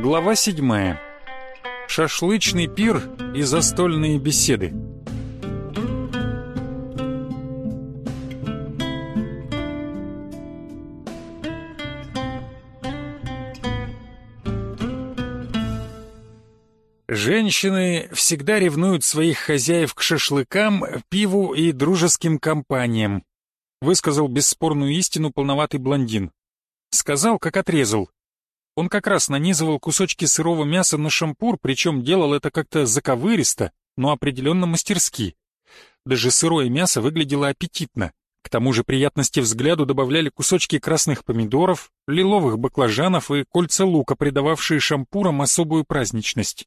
Глава седьмая. Шашлычный пир и застольные беседы. Женщины всегда ревнуют своих хозяев к шашлыкам, пиву и дружеским компаниям, высказал бесспорную истину полноватый блондин. Сказал, как отрезал. Он как раз нанизывал кусочки сырого мяса на шампур, причем делал это как-то заковыристо, но определенно мастерски. Даже сырое мясо выглядело аппетитно. К тому же приятности взгляду добавляли кусочки красных помидоров, лиловых баклажанов и кольца лука, придававшие шампурам особую праздничность.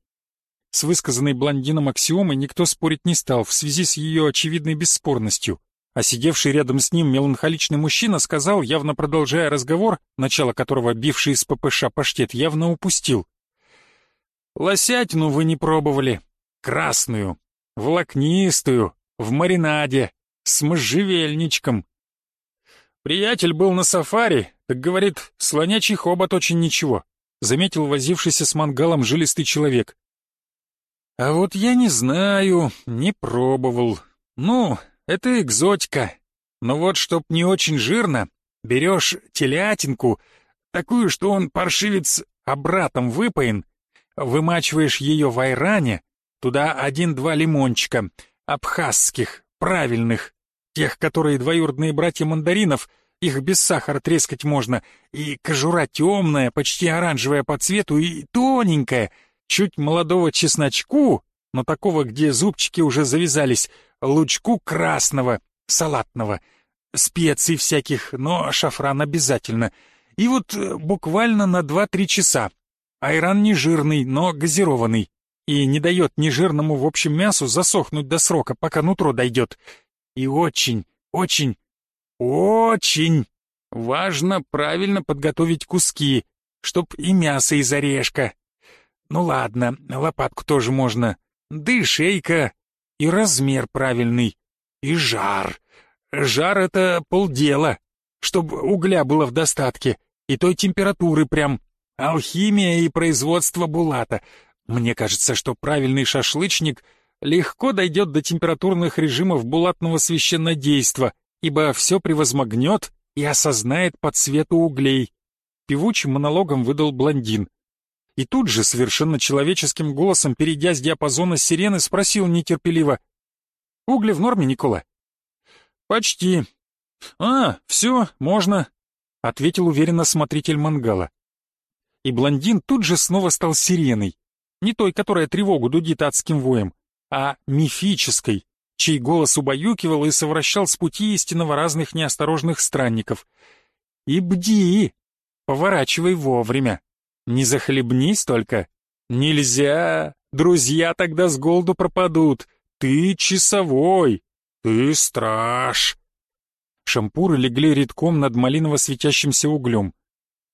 С высказанной блондином аксиомой никто спорить не стал в связи с ее очевидной бесспорностью, а сидевший рядом с ним меланхоличный мужчина сказал, явно продолжая разговор, начало которого бивший из ППШ паштет явно упустил. «Лосятину вы не пробовали. Красную, волокнистую, в маринаде, с можжевельничком. Приятель был на сафари, так говорит, слонячий хобот очень ничего», заметил возившийся с мангалом жилистый человек. А вот я не знаю, не пробовал. Ну, это экзотика. Но вот чтоб не очень жирно, берешь телятинку, такую, что он, паршивец, обратом выпоен, вымачиваешь ее в айране, туда один-два лимончика, абхазских, правильных, тех, которые двоюродные братья мандаринов, их без сахара трескать можно, и кожура темная, почти оранжевая по цвету и тоненькая — чуть молодого чесночку, но такого, где зубчики уже завязались, лучку красного, салатного, специй всяких, но шафран обязательно. И вот э, буквально на 2-3 часа. Айран не жирный, но газированный. И не дает нежирному в общем мясу засохнуть до срока, пока нутро дойдет. И очень, очень, очень важно правильно подготовить куски, чтоб и мясо из орешка, ну ладно, лопатку тоже можно. Да и шейка, и размер правильный, и жар. Жар — это полдела, чтоб угля было в достатке, и той температуры прям. Алхимия и производство булата. Мне кажется, что правильный шашлычник легко дойдет до температурных режимов булатного священнодейства, ибо все превозмогнет и осознает по цвету углей. Певучим монологом выдал блондин — и тут же, совершенно человеческим голосом, перейдя с диапазона сирены, спросил нетерпеливо. «Угли в норме, Никола?» «Почти». «А, все, можно», — ответил уверенно смотритель мангала. И блондин тут же снова стал сиреной. Не той, которая тревогу дудит адским воем, а мифической, чей голос убаюкивал и совращал с пути истинного разных неосторожных странников. «И бди! Поворачивай вовремя!» Не захлебнись только. Нельзя, друзья тогда с голоду пропадут. Ты часовой, ты страж. Шампуры легли редком над малиново светящимся углем.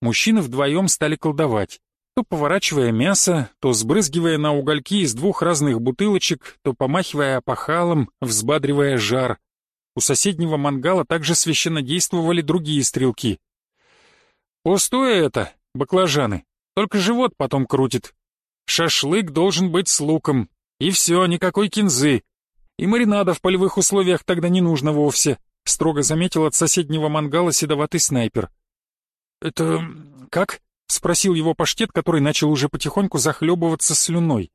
Мужчины вдвоем стали колдовать, то поворачивая мясо, то сбрызгивая на угольки из двух разных бутылочек, то помахивая опахалом, взбадривая жар. У соседнего мангала также священно действовали другие стрелки. «Пустое это, баклажаны», только живот потом крутит. Шашлык должен быть с луком. И все, никакой кинзы. И маринада в полевых условиях тогда не нужно вовсе», — строго заметил от соседнего мангала седоватый снайпер. «Это как?» — спросил его паштет, который начал уже потихоньку захлебываться слюной.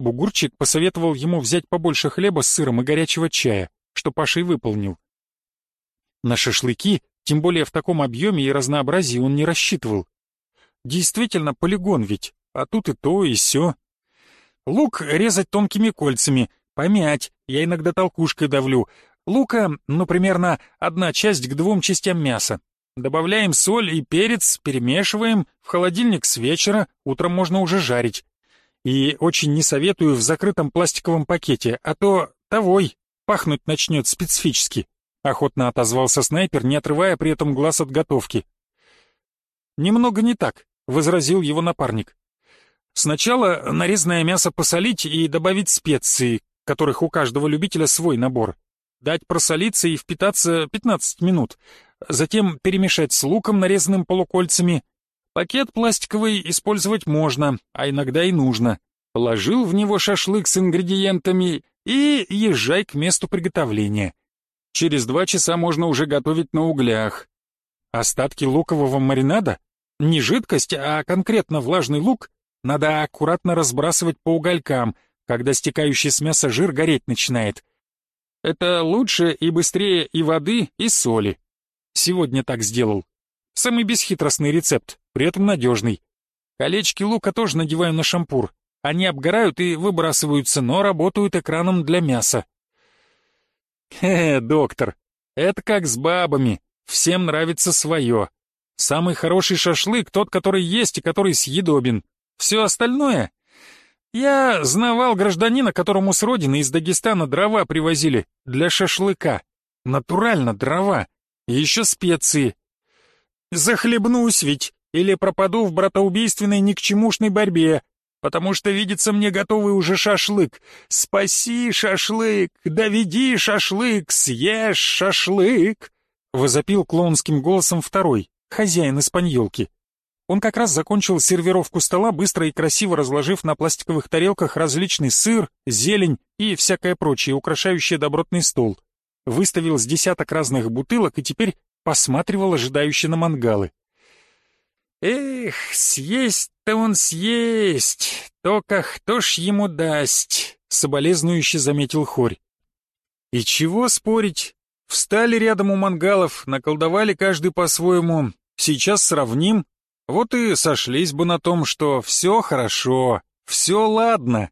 Бугурчик посоветовал ему взять побольше хлеба с сыром и горячего чая, что Паша и выполнил. На шашлыки, тем более в таком объеме и разнообразии, он не рассчитывал. Действительно полигон ведь, а тут и то, и сё. Лук резать тонкими кольцами, помять, я иногда толкушкой давлю. Лука, ну, примерно одна часть к двум частям мяса. Добавляем соль и перец, перемешиваем, в холодильник с вечера, утром можно уже жарить. И очень не советую в закрытом пластиковом пакете, а то тавой, пахнуть начнет специфически. Охотно отозвался снайпер, не отрывая при этом глаз от готовки. Немного не так. — возразил его напарник. «Сначала нарезанное мясо посолить и добавить специи, которых у каждого любителя свой набор. Дать просолиться и впитаться 15 минут. Затем перемешать с луком, нарезанным полукольцами. Пакет пластиковый использовать можно, а иногда и нужно. Положил в него шашлык с ингредиентами и езжай к месту приготовления. Через два часа можно уже готовить на углях. Остатки лукового маринада? Не жидкость, а конкретно влажный лук надо аккуратно разбрасывать по уголькам, когда стекающий с мяса жир гореть начинает. Это лучше и быстрее и воды, и соли. Сегодня так сделал. Самый бесхитростный рецепт, при этом надежный. Колечки лука тоже надеваю на шампур. Они обгорают и выбрасываются, но работают экраном для мяса. Хе, доктор, это как с бабами. Всем нравится свое. Самый хороший шашлык тот, который есть и который съедобен. Все остальное... Я знавал гражданина, которому с родины из Дагестана дрова привозили для шашлыка. Натурально дрова. И еще специи. Захлебнусь ведь, или пропаду в братоубийственной никчемушной борьбе, потому что видится мне готовый уже шашлык. Спаси шашлык, доведи шашлык, съешь шашлык!» Возопил клоунским голосом второй, хозяин испаньолки. Он как раз закончил сервировку стола, быстро и красиво разложив на пластиковых тарелках различный сыр, зелень и всякое прочее, украшающее добротный стол. Выставил с десяток разных бутылок и теперь посматривал ожидающе на мангалы. «Эх, съесть-то он съесть, только кто ж ему даст?» — соболезнующе заметил Хорь. «И чего спорить? Встали рядом у мангалов, наколдовали каждый по-своему. Сейчас сравним. Вот и сошлись бы на том, что все хорошо, все ладно.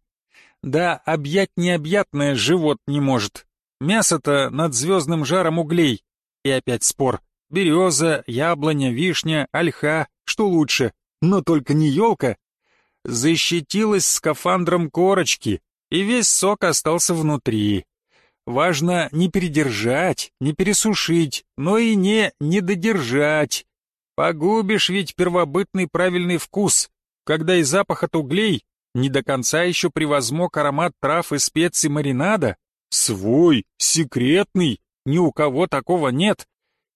Да, объять необъятное живот не может. Мясо-то над звездным жаром углей. И опять спор. Береза, яблоня, вишня, ольха, что лучше, но только не елка. Защитилась скафандром корочки, и весь сок остался внутри. Важно не передержать, не пересушить, но и не недодержать. Погубишь ведь первобытный правильный вкус, когда и запах от углей не до конца еще превозмог аромат трав и специй маринада. Свой, секретный, ни у кого такого нет.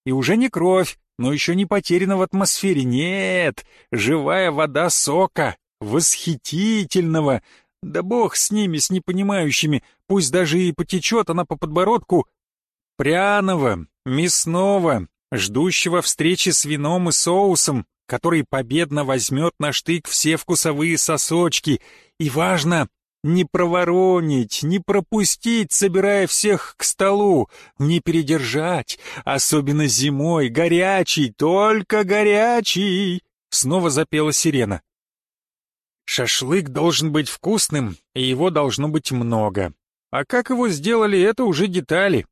И уже не кровь, но еще не потеряна в атмосфере. Нет, живая вода сока, восхитительного, да бог с ними, с непонимающими, пусть даже и потечет она по подбородку, пряного, мясного, ждущего встречи с вином и соусом, который победно возьмет на штык все вкусовые сосочки, и важно, не проворонить, не пропустить, собирая всех к столу, не передержать, особенно зимой, горячий, только горячий. Снова запела сирена. Шашлык должен быть вкусным, и его должно быть много. А как его сделали, это уже детали.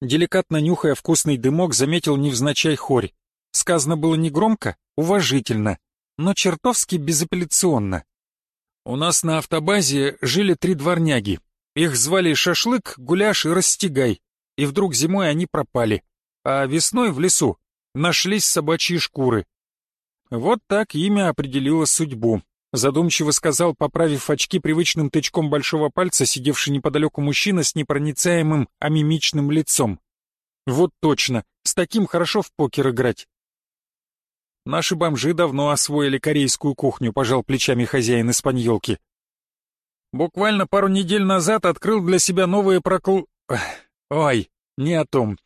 Деликатно нюхая вкусный дымок, заметил невзначай хорь. Сказано было не громко, уважительно, но чертовски безапелляционно. У нас на автобазе жили три дворняги. Их звали Шашлык, Гуляш и Растягай. И вдруг зимой они пропали. А весной в лесу нашлись собачьи шкуры. Вот так имя определило судьбу задумчиво сказал, поправив очки привычным тычком большого пальца, сидевший неподалеку мужчина с непроницаемым, амимичным лицом. «Вот точно, с таким хорошо в покер играть». «Наши бомжи давно освоили корейскую кухню», — пожал плечами хозяин испаньолки. «Буквально пару недель назад открыл для себя новые прокл... Ой, не о том.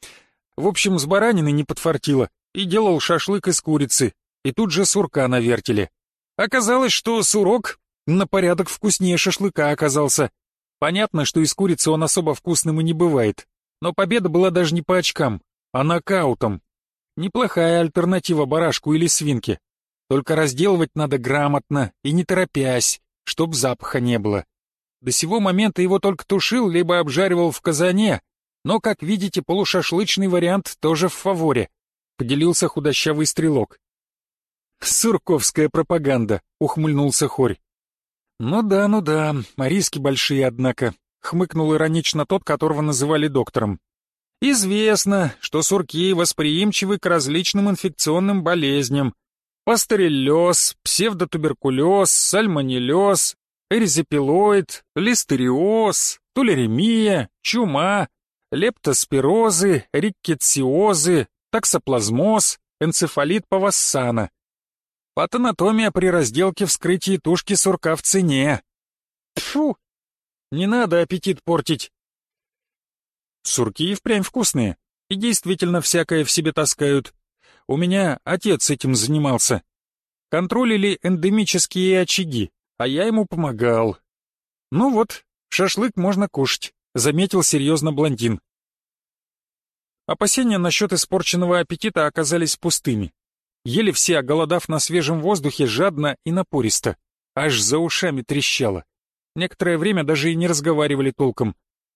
В общем, с баранины не подфартило, и делал шашлык из курицы, и тут же сурка на вертеле. Оказалось, что сурок на порядок вкуснее шашлыка оказался. Понятно, что из курицы он особо вкусным и не бывает. Но победа была даже не по очкам, а нокаутом. Неплохая альтернатива барашку или свинке. Только разделывать надо грамотно и не торопясь, чтоб запаха не было. До сего момента его только тушил, либо обжаривал в казане, но, как видите, полушашлычный вариант тоже в фаворе, поделился худощавый стрелок. «Сурковская пропаганда», — ухмыльнулся Хорь. «Ну да, ну да, риски большие, однако», — хмыкнул иронично тот, которого называли доктором. «Известно, что сурки восприимчивы к различным инфекционным болезням. Пастереллез, псевдотуберкулез, сальмонеллез, эризопилоид, листериоз, тулеремия, чума, лептоспирозы, риккетсиозы, таксоплазмоз, энцефалит павассана. Патанатомия при разделке вскрытии тушки сурка в цене. Тьфу! Не надо аппетит портить. Сурки и впрямь вкусные, и действительно всякое в себе таскают. У меня отец этим занимался. Контролили эндемические очаги, а я ему помогал. Ну вот, шашлык можно кушать, заметил серьезно блондин. Опасения насчет испорченного аппетита оказались пустыми. Ели все, оголодав на свежем воздухе, жадно и напористо. Аж за ушами трещало. Некоторое время даже и не разговаривали толком.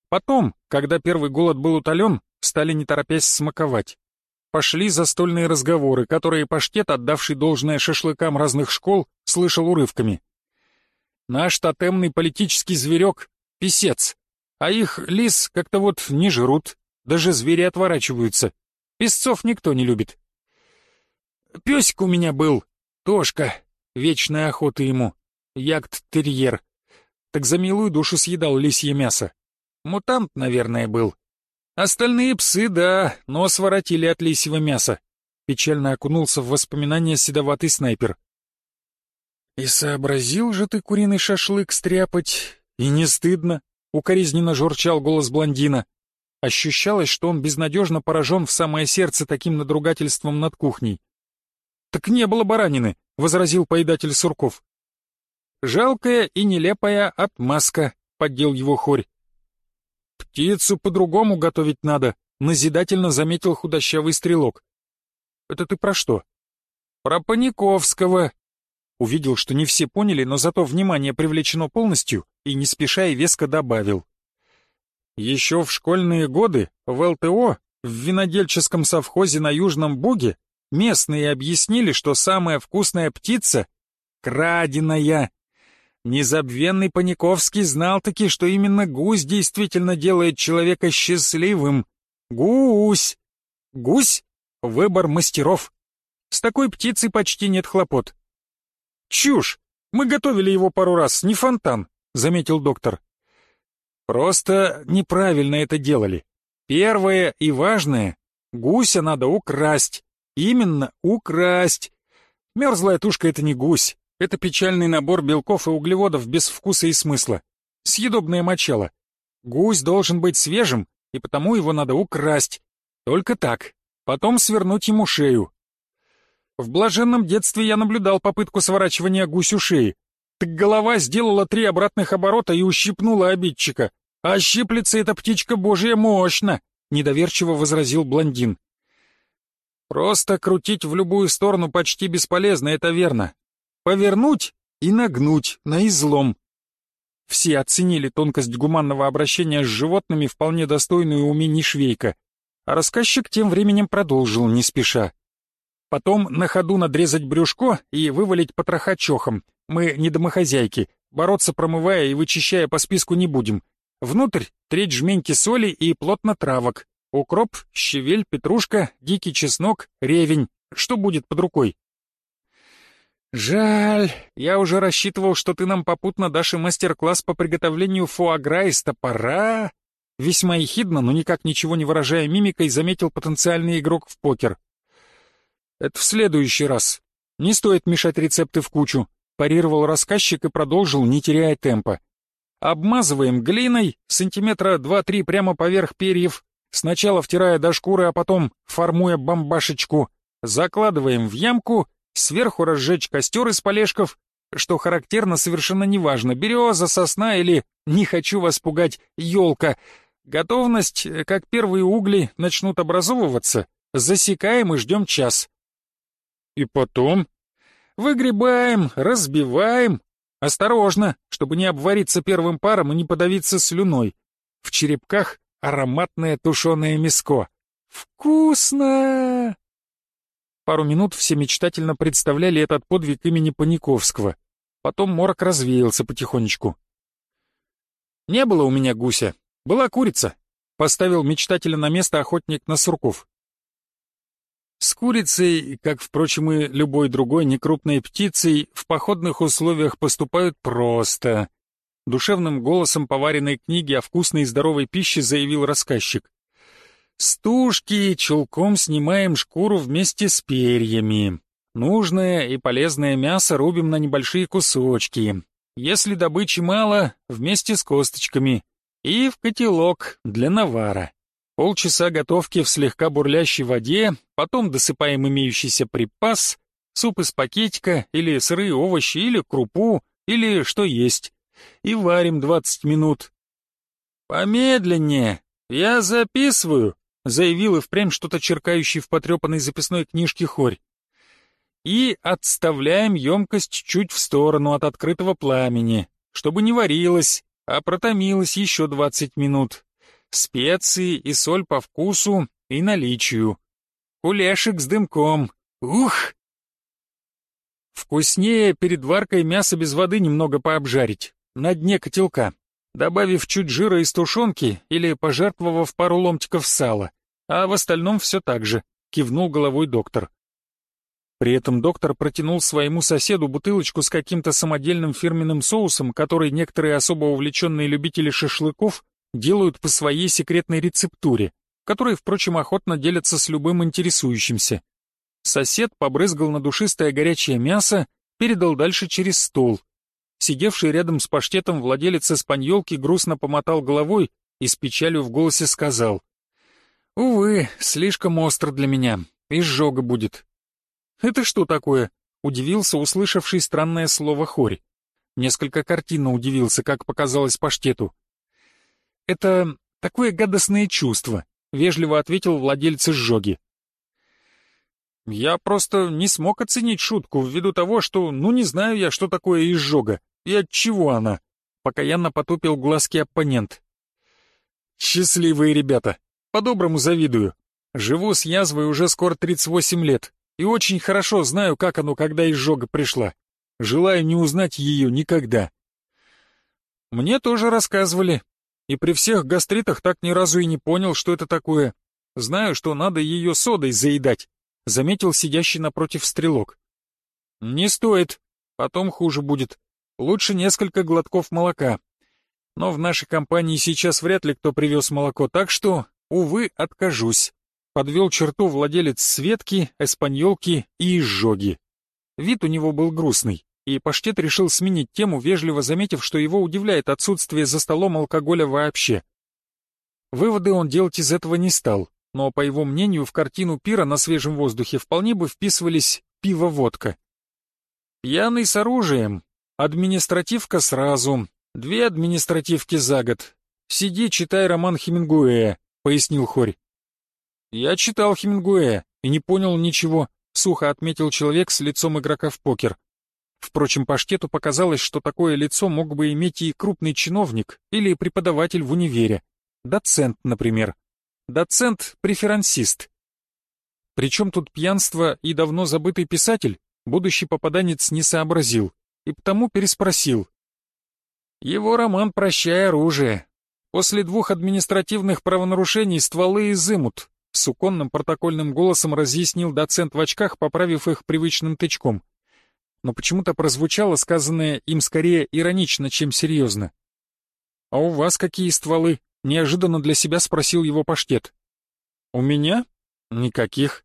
Потом, когда первый голод был утолен, стали не торопясь смаковать. Пошли застольные разговоры, которые паштет, отдавший должное шашлыкам разных школ, слышал урывками. Наш тотемный политический зверек — писец, а их лис как-то вот не жрут, даже звери отворачиваются. Песцов никто не любит. Песик у меня был, Тошка, вечная охота ему, ягд-терьер. Так за милую душу съедал лисье мясо. Мутант, наверное, был. Остальные псы, да, нос воротили от лисьего мяса. Печально окунулся в воспоминания седоватый снайпер. «И сообразил же ты куриный шашлык стряпать, и не стыдно», — укоризненно журчал голос блондина. Ощущалось, что он безнадежно поражен в самое сердце таким надругательством над кухней. «Так не было баранины», — возразил поедатель Сурков. «Жалкая и нелепая отмазка», — поддел его хорь. «Птицу по-другому готовить надо», — назидательно заметил худощавый стрелок. «Это ты про что?» «Про Паниковского». Увидел, что не все поняли, но зато внимание привлечено полностью, и не спеша и веско добавил. Еще в школьные годы в ЛТО, в винодельческом совхозе на Южном Буге, Местные объяснили, что самая вкусная птица — краденая. Незабвенный Паниковский знал-таки, что именно гусь действительно делает человека счастливым. Гусь! Гусь — выбор мастеров. С такой птицей почти нет хлопот. «Чушь! Мы готовили его пару раз, не фонтан», — заметил доктор. «Просто неправильно это делали. Первое и важное — гуся надо украсть, Именно украсть. Мерзлая тушка — это не гусь. Это печальный набор белков и углеводов без вкуса и смысла. Съедобное мочало. Гусь должен быть свежим, и потому его надо украсть. Только так. Потом свернуть ему шею. В блаженном детстве я наблюдал попытку сворачивания гусю шеи. Так голова сделала три обратных оборота и ущипнула обидчика. А щиплется эта птичка божья мощно, недоверчиво возразил блондин. Просто крутить в любую сторону почти бесполезно, это верно. Повернуть и нагнуть на излом. Все оценили тонкость гуманного обращения с животными, вполне достойную умений Швейка. А рассказчик тем временем продолжил, не спеша. Потом на ходу надрезать брюшко и вывалить потроха чохом. Мы не домохозяйки, бороться промывая и вычищая по списку не будем. Внутрь треть жменьки соли и плотно травок, Укроп, щавель, петрушка, дикий чеснок, ревень. Что будет под рукой? «Жаль, я уже рассчитывал, что ты нам попутно дашь и мастер-класс по приготовлению фуагра из топора». Весьма ехидно, но никак ничего не выражая мимикой, заметил потенциальный игрок в покер. «Это в следующий раз. Не стоит мешать рецепты в кучу», парировал рассказчик и продолжил, не теряя темпа. «Обмазываем глиной, сантиметра два-три прямо поверх перьев, Сначала втирая до шкуры, а потом формуя бомбашечку. Закладываем в ямку, сверху разжечь костер из полежков, что характерно совершенно неважно, береза, сосна или, не хочу вас пугать, елка. Готовность, как первые угли начнут образовываться, засекаем и ждем час. И потом выгребаем, разбиваем. Осторожно, чтобы не обвариться первым паром и не подавиться слюной. В черепках ароматное тушеное мяско. Вкусно! Пару минут все мечтательно представляли этот подвиг имени Паниковского. Потом морок развеялся потихонечку. «Не было у меня гуся. Была курица», — поставил мечтателя на место охотник на сурков. С курицей, как, впрочем, и любой другой некрупной птицей, в походных условиях поступают просто. Душевным голосом поваренной книги о вкусной и здоровой пище заявил рассказчик. «Стужки чулком снимаем шкуру вместе с перьями. Нужное и полезное мясо рубим на небольшие кусочки. Если добычи мало, вместе с косточками. И в котелок для навара. Полчаса готовки в слегка бурлящей воде, потом досыпаем имеющийся припас, суп из пакетика, или сырые овощи, или крупу, или что есть. И варим 20 минут. «Помедленнее, я записываю», — заявил и впрямь что-то черкающий в потрепанной записной книжке хорь и отставляем емкость чуть в сторону от открытого пламени, чтобы не варилось, а протомилось еще 20 минут. Специи и соль по вкусу и наличию. Кулешек с дымком. Ух! Вкуснее перед варкой мясо без воды немного пообжарить, на дне котелка, добавив чуть жира из тушенки или пожертвовав пару ломтиков сала, а в остальном все так же, кивнул головой доктор. При этом доктор протянул своему соседу бутылочку с каким-то самодельным фирменным соусом, который некоторые особо увлеченные любители шашлыков делают по своей секретной рецептуре, которой, впрочем, охотно делятся с любым интересующимся. Сосед побрызгал на душистое горячее мясо, передал дальше через стол. Сидевший рядом с паштетом владелец испаньолки грустно помотал головой и с печалью в голосе сказал. «Увы, слишком остро для меня, изжога будет. «Это что такое?» — удивился услышавший странное слово хорь. Несколько картинно удивился, как показалось паштету. «Это такое гадостное чувство», — вежливо ответил владелец изжоги. «Я просто не смог оценить шутку ввиду того, что, ну не знаю я, что такое изжога и от чего она», — покаянно потупил глазки оппонент. «Счастливые ребята, по-доброму завидую. Живу с язвой уже скоро 38 лет, и очень хорошо знаю, как оно, когда изжога пришла. Желаю не узнать ее никогда. Мне тоже рассказывали, и при всех гастритах так ни разу и не понял, что это такое. Знаю, что надо ее содой заедать, заметил сидящий напротив стрелок. Не стоит, потом хуже будет. Лучше несколько глотков молока. Но в нашей компании сейчас вряд ли кто привез молоко, так что, увы, откажусь подвел черту владелец Светки, Эспаньолки и Изжоги. Вид у него был грустный, и Паштет решил сменить тему, вежливо заметив, что его удивляет отсутствие за столом алкоголя вообще. Выводы он делать из этого не стал, но, по его мнению, в картину пира на свежем воздухе вполне бы вписывались пиво-водка. Пьяный с оружием, административка сразу, две административки за год. Сиди, читай роман Хемингуэя, пояснил Хорь. «Я читал Хемингуэя и не понял ничего», — сухо отметил человек с лицом игрока в покер. Впрочем, Паштету показалось, что такое лицо мог бы иметь и крупный чиновник или преподаватель в универе. Доцент, например. Доцент-преферансист. Причем тут пьянство и давно забытый писатель, будущий попаданец не сообразил, и потому переспросил. Его роман «Прощай оружие». После двух административных правонарушений стволы изымут, Суконным протокольным голосом разъяснил доцент в очках, поправив их привычным тычком. Но почему-то прозвучало сказанное им скорее иронично, чем серьезно. «А у вас какие стволы?» — неожиданно для себя спросил его паштет. «У меня? Никаких».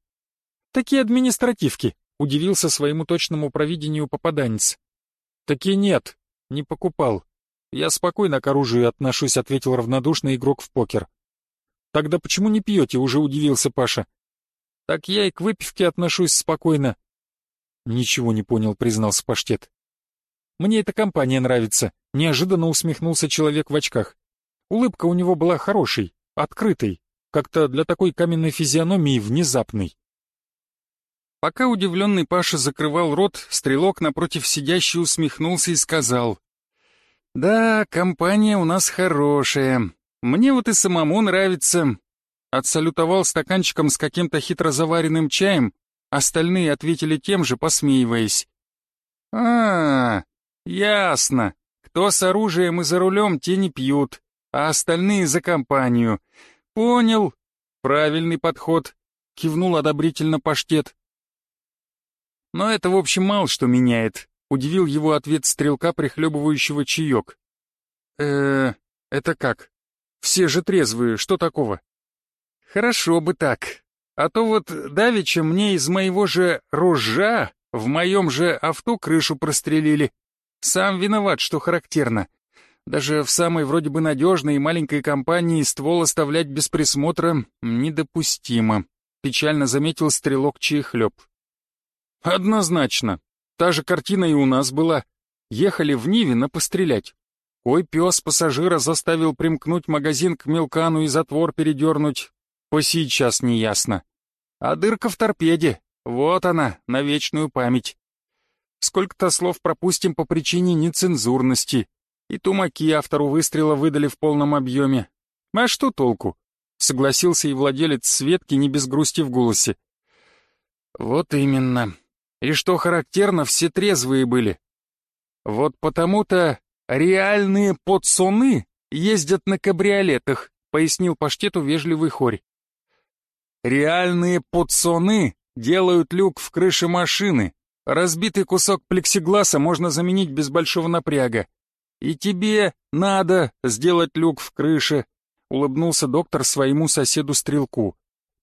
«Такие административки», — удивился своему точному провидению попаданец. «Таки нет, не покупал. Я спокойно к оружию отношусь», — ответил равнодушный игрок в покер. «Тогда почему не пьете?» — уже удивился Паша. «Так я и к выпивке отношусь спокойно». «Ничего не понял», — признался Паштет. «Мне эта компания нравится», — неожиданно усмехнулся человек в очках. Улыбка у него была хорошей, открытой, как-то для такой каменной физиономии внезапной. Пока удивленный Паша закрывал рот, стрелок напротив сидящий усмехнулся и сказал. «Да, компания у нас хорошая. Мне вот и самому нравится. Отсалютовал стаканчиком с каким-то хитро заваренным чаем, остальные ответили тем же, посмеиваясь. А, ясно. Кто с оружием и за рулем, те не пьют, а остальные за компанию. Понял. Правильный подход. Кивнул одобрительно паштет. Но это, в общем, мало что меняет. Удивил его ответ стрелка, прихлебывающего чаек. э это как? Все же трезвые, что такого? Хорошо бы так. А то вот давеча мне из моего же ружа В моем же авто крышу прострелили. Сам виноват, что характерно. Даже в самой вроде бы надежной и маленькой компании ствол оставлять без присмотра недопустимо, печально заметил стрелок Чаехлеб. Однозначно. Та же картина и у нас была. Ехали в Ниве на пострелять. Кой пес пассажира заставил примкнуть магазин к мелкану и затвор передернуть, по сейчас не ясно. А дырка в торпеде, вот она, на вечную память. Сколько-то слов пропустим по причине нецензурности. И тумаки автору выстрела выдали в полном объеме. А что толку? Согласился и владелец Светки не без грусти в голосе. Вот именно. И что характерно, все трезвые были. Вот потому-то реальные подсуны ездят на кабриолетах, пояснил паштету вежливый хорь. Реальные подсоны делают люк в крыше машины. Разбитый кусок плексигласа можно заменить без большого напряга. И тебе надо сделать люк в крыше, улыбнулся доктор своему соседу-стрелку.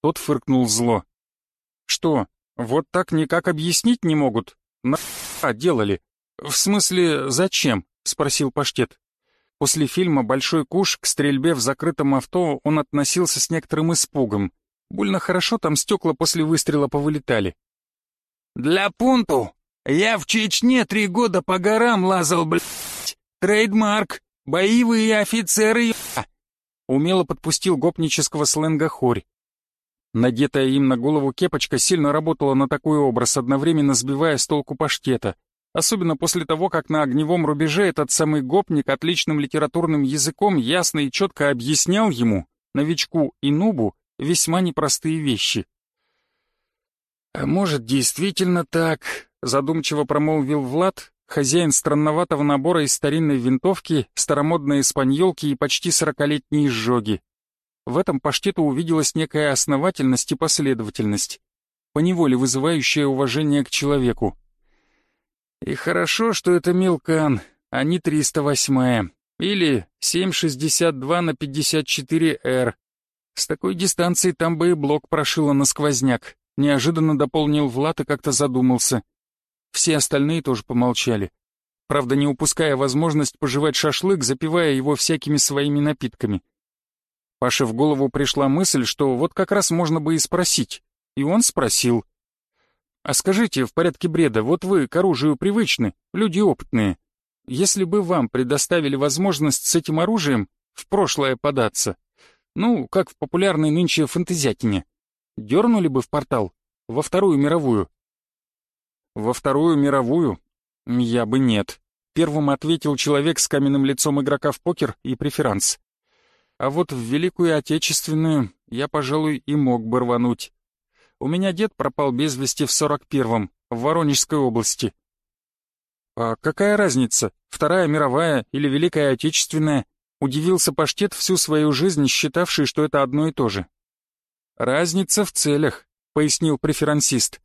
Тот фыркнул зло. Что, вот так никак объяснить не могут? На делали? В смысле, зачем? Спросил Паштет. После фильма «Большой куш» к стрельбе в закрытом авто он относился с некоторым испугом. Больно хорошо там стекла после выстрела повылетали. «Для пункту я в Чечне три года по горам лазал, блядь. Трейдмарк. Боевые офицеры, Умело подпустил гопнического сленга хорь. Надетая им на голову кепочка сильно работала на такой образ, одновременно сбивая с толку паштета. Особенно после того, как на огневом рубеже этот самый гопник отличным литературным языком ясно и четко объяснял ему, новичку и нубу, весьма непростые вещи. «А может, действительно так?» — задумчиво промолвил Влад, хозяин странноватого набора из старинной винтовки, старомодной испаньолки и почти сорокалетней изжоги. В этом паштету увиделась некая основательность и последовательность, поневоле вызывающая уважение к человеку. И хорошо, что это Милкан, а не 308-я, или 7,62 на 54Р, с такой дистанции там бы и блок прошило на сквозняк. Неожиданно дополнил Влад и как-то задумался. Все остальные тоже помолчали. Правда, не упуская возможность пожевать шашлык, запивая его всякими своими напитками. Паше в голову пришла мысль, что вот как раз можно бы и спросить. И он спросил. «А скажите, в порядке бреда, вот вы к оружию привычны, люди опытные. Если бы вам предоставили возможность с этим оружием в прошлое податься, ну, как в популярной нынче фантазиатине. Дернули бы в портал, во Вторую мировую. Во Вторую мировую? Я бы нет. Первым ответил человек с каменным лицом игрока в покер и преферанс. А вот в Великую Отечественную я, пожалуй, и мог бы рвануть. У меня дед пропал без вести в сорок первом, в Воронежской области. А какая разница, Вторая мировая или Великая Отечественная? Удивился паштет всю свою жизнь, считавший, что это одно и то же. «Разница в целях», — пояснил преферансист.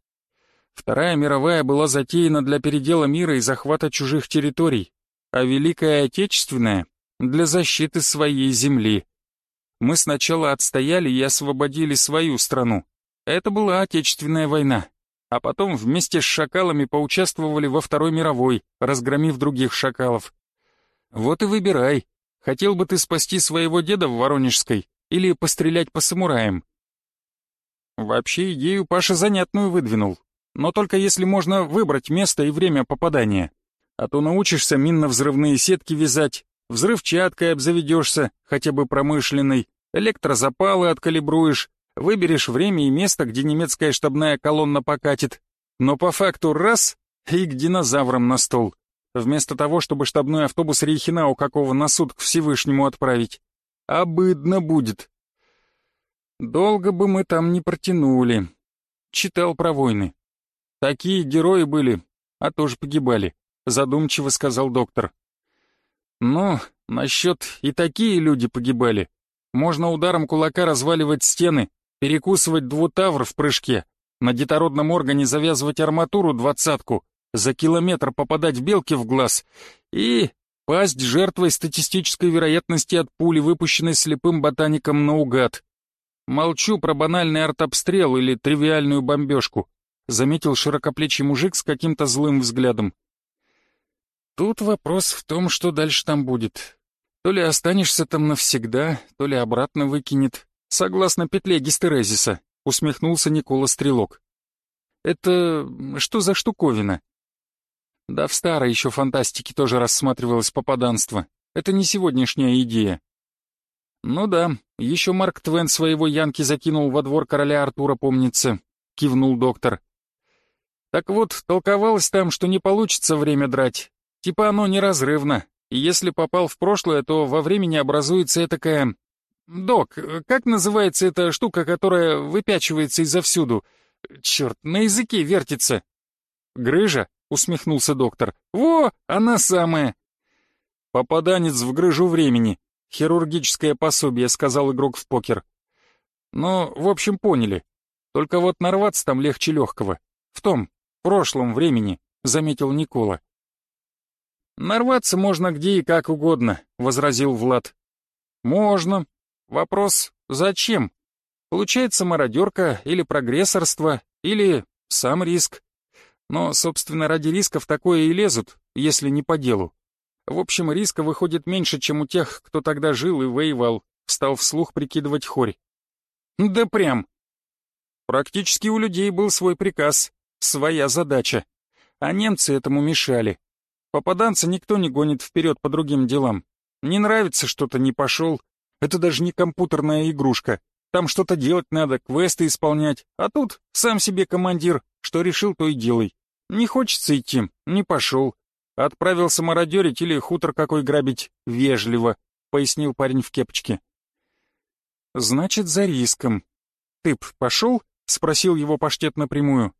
Вторая мировая была затеяна для передела мира и захвата чужих территорий, а Великая Отечественная — для защиты своей земли. Мы сначала отстояли и освободили свою страну. Это была Отечественная война. А потом вместе с шакалами поучаствовали во Второй мировой, разгромив других шакалов. Вот и выбирай, Хотел бы ты спасти своего деда в Воронежской или пострелять по самураям?» Вообще идею Паша занятную выдвинул, но только если можно выбрать место и время попадания. А то научишься минно-взрывные сетки вязать, взрывчаткой обзаведешься, хотя бы промышленной, электрозапалы откалибруешь, выберешь время и место, где немецкая штабная колонна покатит. Но по факту раз — и к динозаврам на стол вместо того, чтобы штабной автобус Рейхинау какого на суд к Всевышнему отправить. Обыдно будет. Долго бы мы там не протянули. Читал про войны. Такие герои были, а тоже погибали, задумчиво сказал доктор. Но насчет и такие люди погибали. Можно ударом кулака разваливать стены, перекусывать двутавр в прыжке, на детородном органе завязывать арматуру двадцатку, за километр попадать белке в глаз и пасть жертвой статистической вероятности от пули, выпущенной слепым ботаником наугад. Молчу про банальный артобстрел или тривиальную бомбежку. Заметил широкоплечий мужик с каким-то злым взглядом. Тут вопрос в том, что дальше там будет. То ли останешься там навсегда, то ли обратно выкинет, согласно петле гистерезиса, усмехнулся Никола Стрелок. Это что за штуковина? Да в старой еще фантастике тоже рассматривалось попаданство. Это не сегодняшняя идея. Ну да, еще Марк Твен своего Янки закинул во двор короля Артура, помнится, кивнул доктор. Так вот, толковалось там, что не получится время драть. Типа оно неразрывно, и если попал в прошлое, то во времени образуется такая... Док, как называется эта штука, которая выпячивается изовсюду? Черт, на языке вертится. Грыжа, усмехнулся доктор. Во, она самая. Попаданец в грыжу времени. Хирургическое пособие, сказал игрок в покер. Ну, в общем, поняли. Только вот нарваться там легче легкого. В том, прошлом времени, заметил Никола. Нарваться можно где и как угодно, возразил Влад. Можно. Вопрос, зачем? Получается мародерка или прогрессорство, или сам риск. Но, собственно, ради рисков такое и лезут, если не по делу. В общем, риска выходит меньше, чем у тех, кто тогда жил и воевал, стал вслух прикидывать хорь. Да прям. Практически у людей был свой приказ, своя задача. А немцы этому мешали. Попаданца никто не гонит вперед по другим делам. Не нравится что-то, не пошел. Это даже не компьютерная игрушка. Там что-то делать надо, квесты исполнять. А тут сам себе командир. Что решил, то и делай. Не хочется идти, не пошел. Отправился мародерить или хутор какой грабить вежливо, пояснил парень в кепочке. Значит, за риском. Ты б пошел? Спросил его паштет напрямую.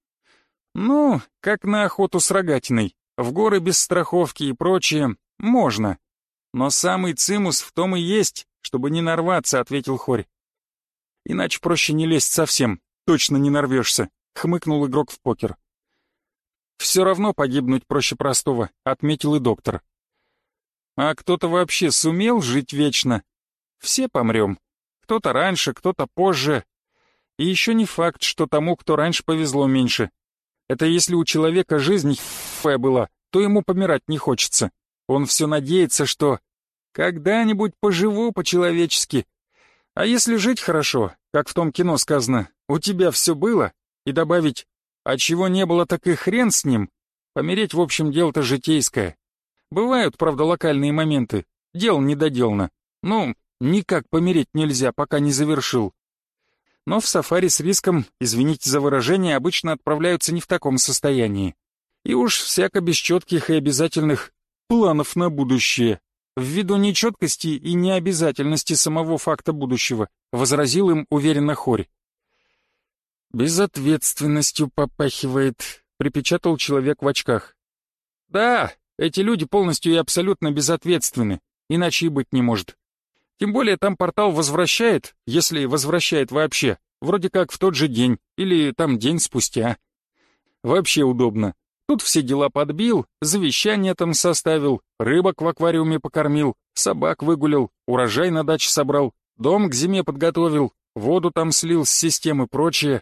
Ну, как на охоту с рогатиной. В горы без страховки и прочее можно. Но самый цимус в том и есть, чтобы не нарваться, ответил Хорь. Иначе проще не лезть совсем, точно не нарвешься, хмыкнул игрок в покер. Все равно погибнуть проще простого, отметил и доктор. А кто-то вообще сумел жить вечно? Все помрем. Кто-то раньше, кто-то позже. И еще не факт, что тому, кто раньше, повезло меньше. Это если у человека жизнь хфая была, то ему помирать не хочется. Он все надеется, что когда-нибудь поживу по-человечески. А если жить хорошо, как в том кино сказано, у тебя все было, и добавить а чего не было, так и хрен с ним. Помереть, в общем, дело-то житейское. Бывают, правда, локальные моменты. Дело недоделано. Ну, никак помереть нельзя, пока не завершил. Но в сафари с риском, извините за выражение, обычно отправляются не в таком состоянии. И уж всяко без четких и обязательных планов на будущее. Ввиду нечеткости и необязательности самого факта будущего, возразил им уверенно Хорь. «Безответственностью попахивает», — припечатал человек в очках. «Да, эти люди полностью и абсолютно безответственны, иначе и быть не может. Тем более там портал возвращает, если возвращает вообще, вроде как в тот же день или там день спустя. Вообще удобно. Тут все дела подбил, завещание там составил, рыбок в аквариуме покормил, собак выгулил, урожай на даче собрал, дом к зиме подготовил, воду там слил с системы прочее.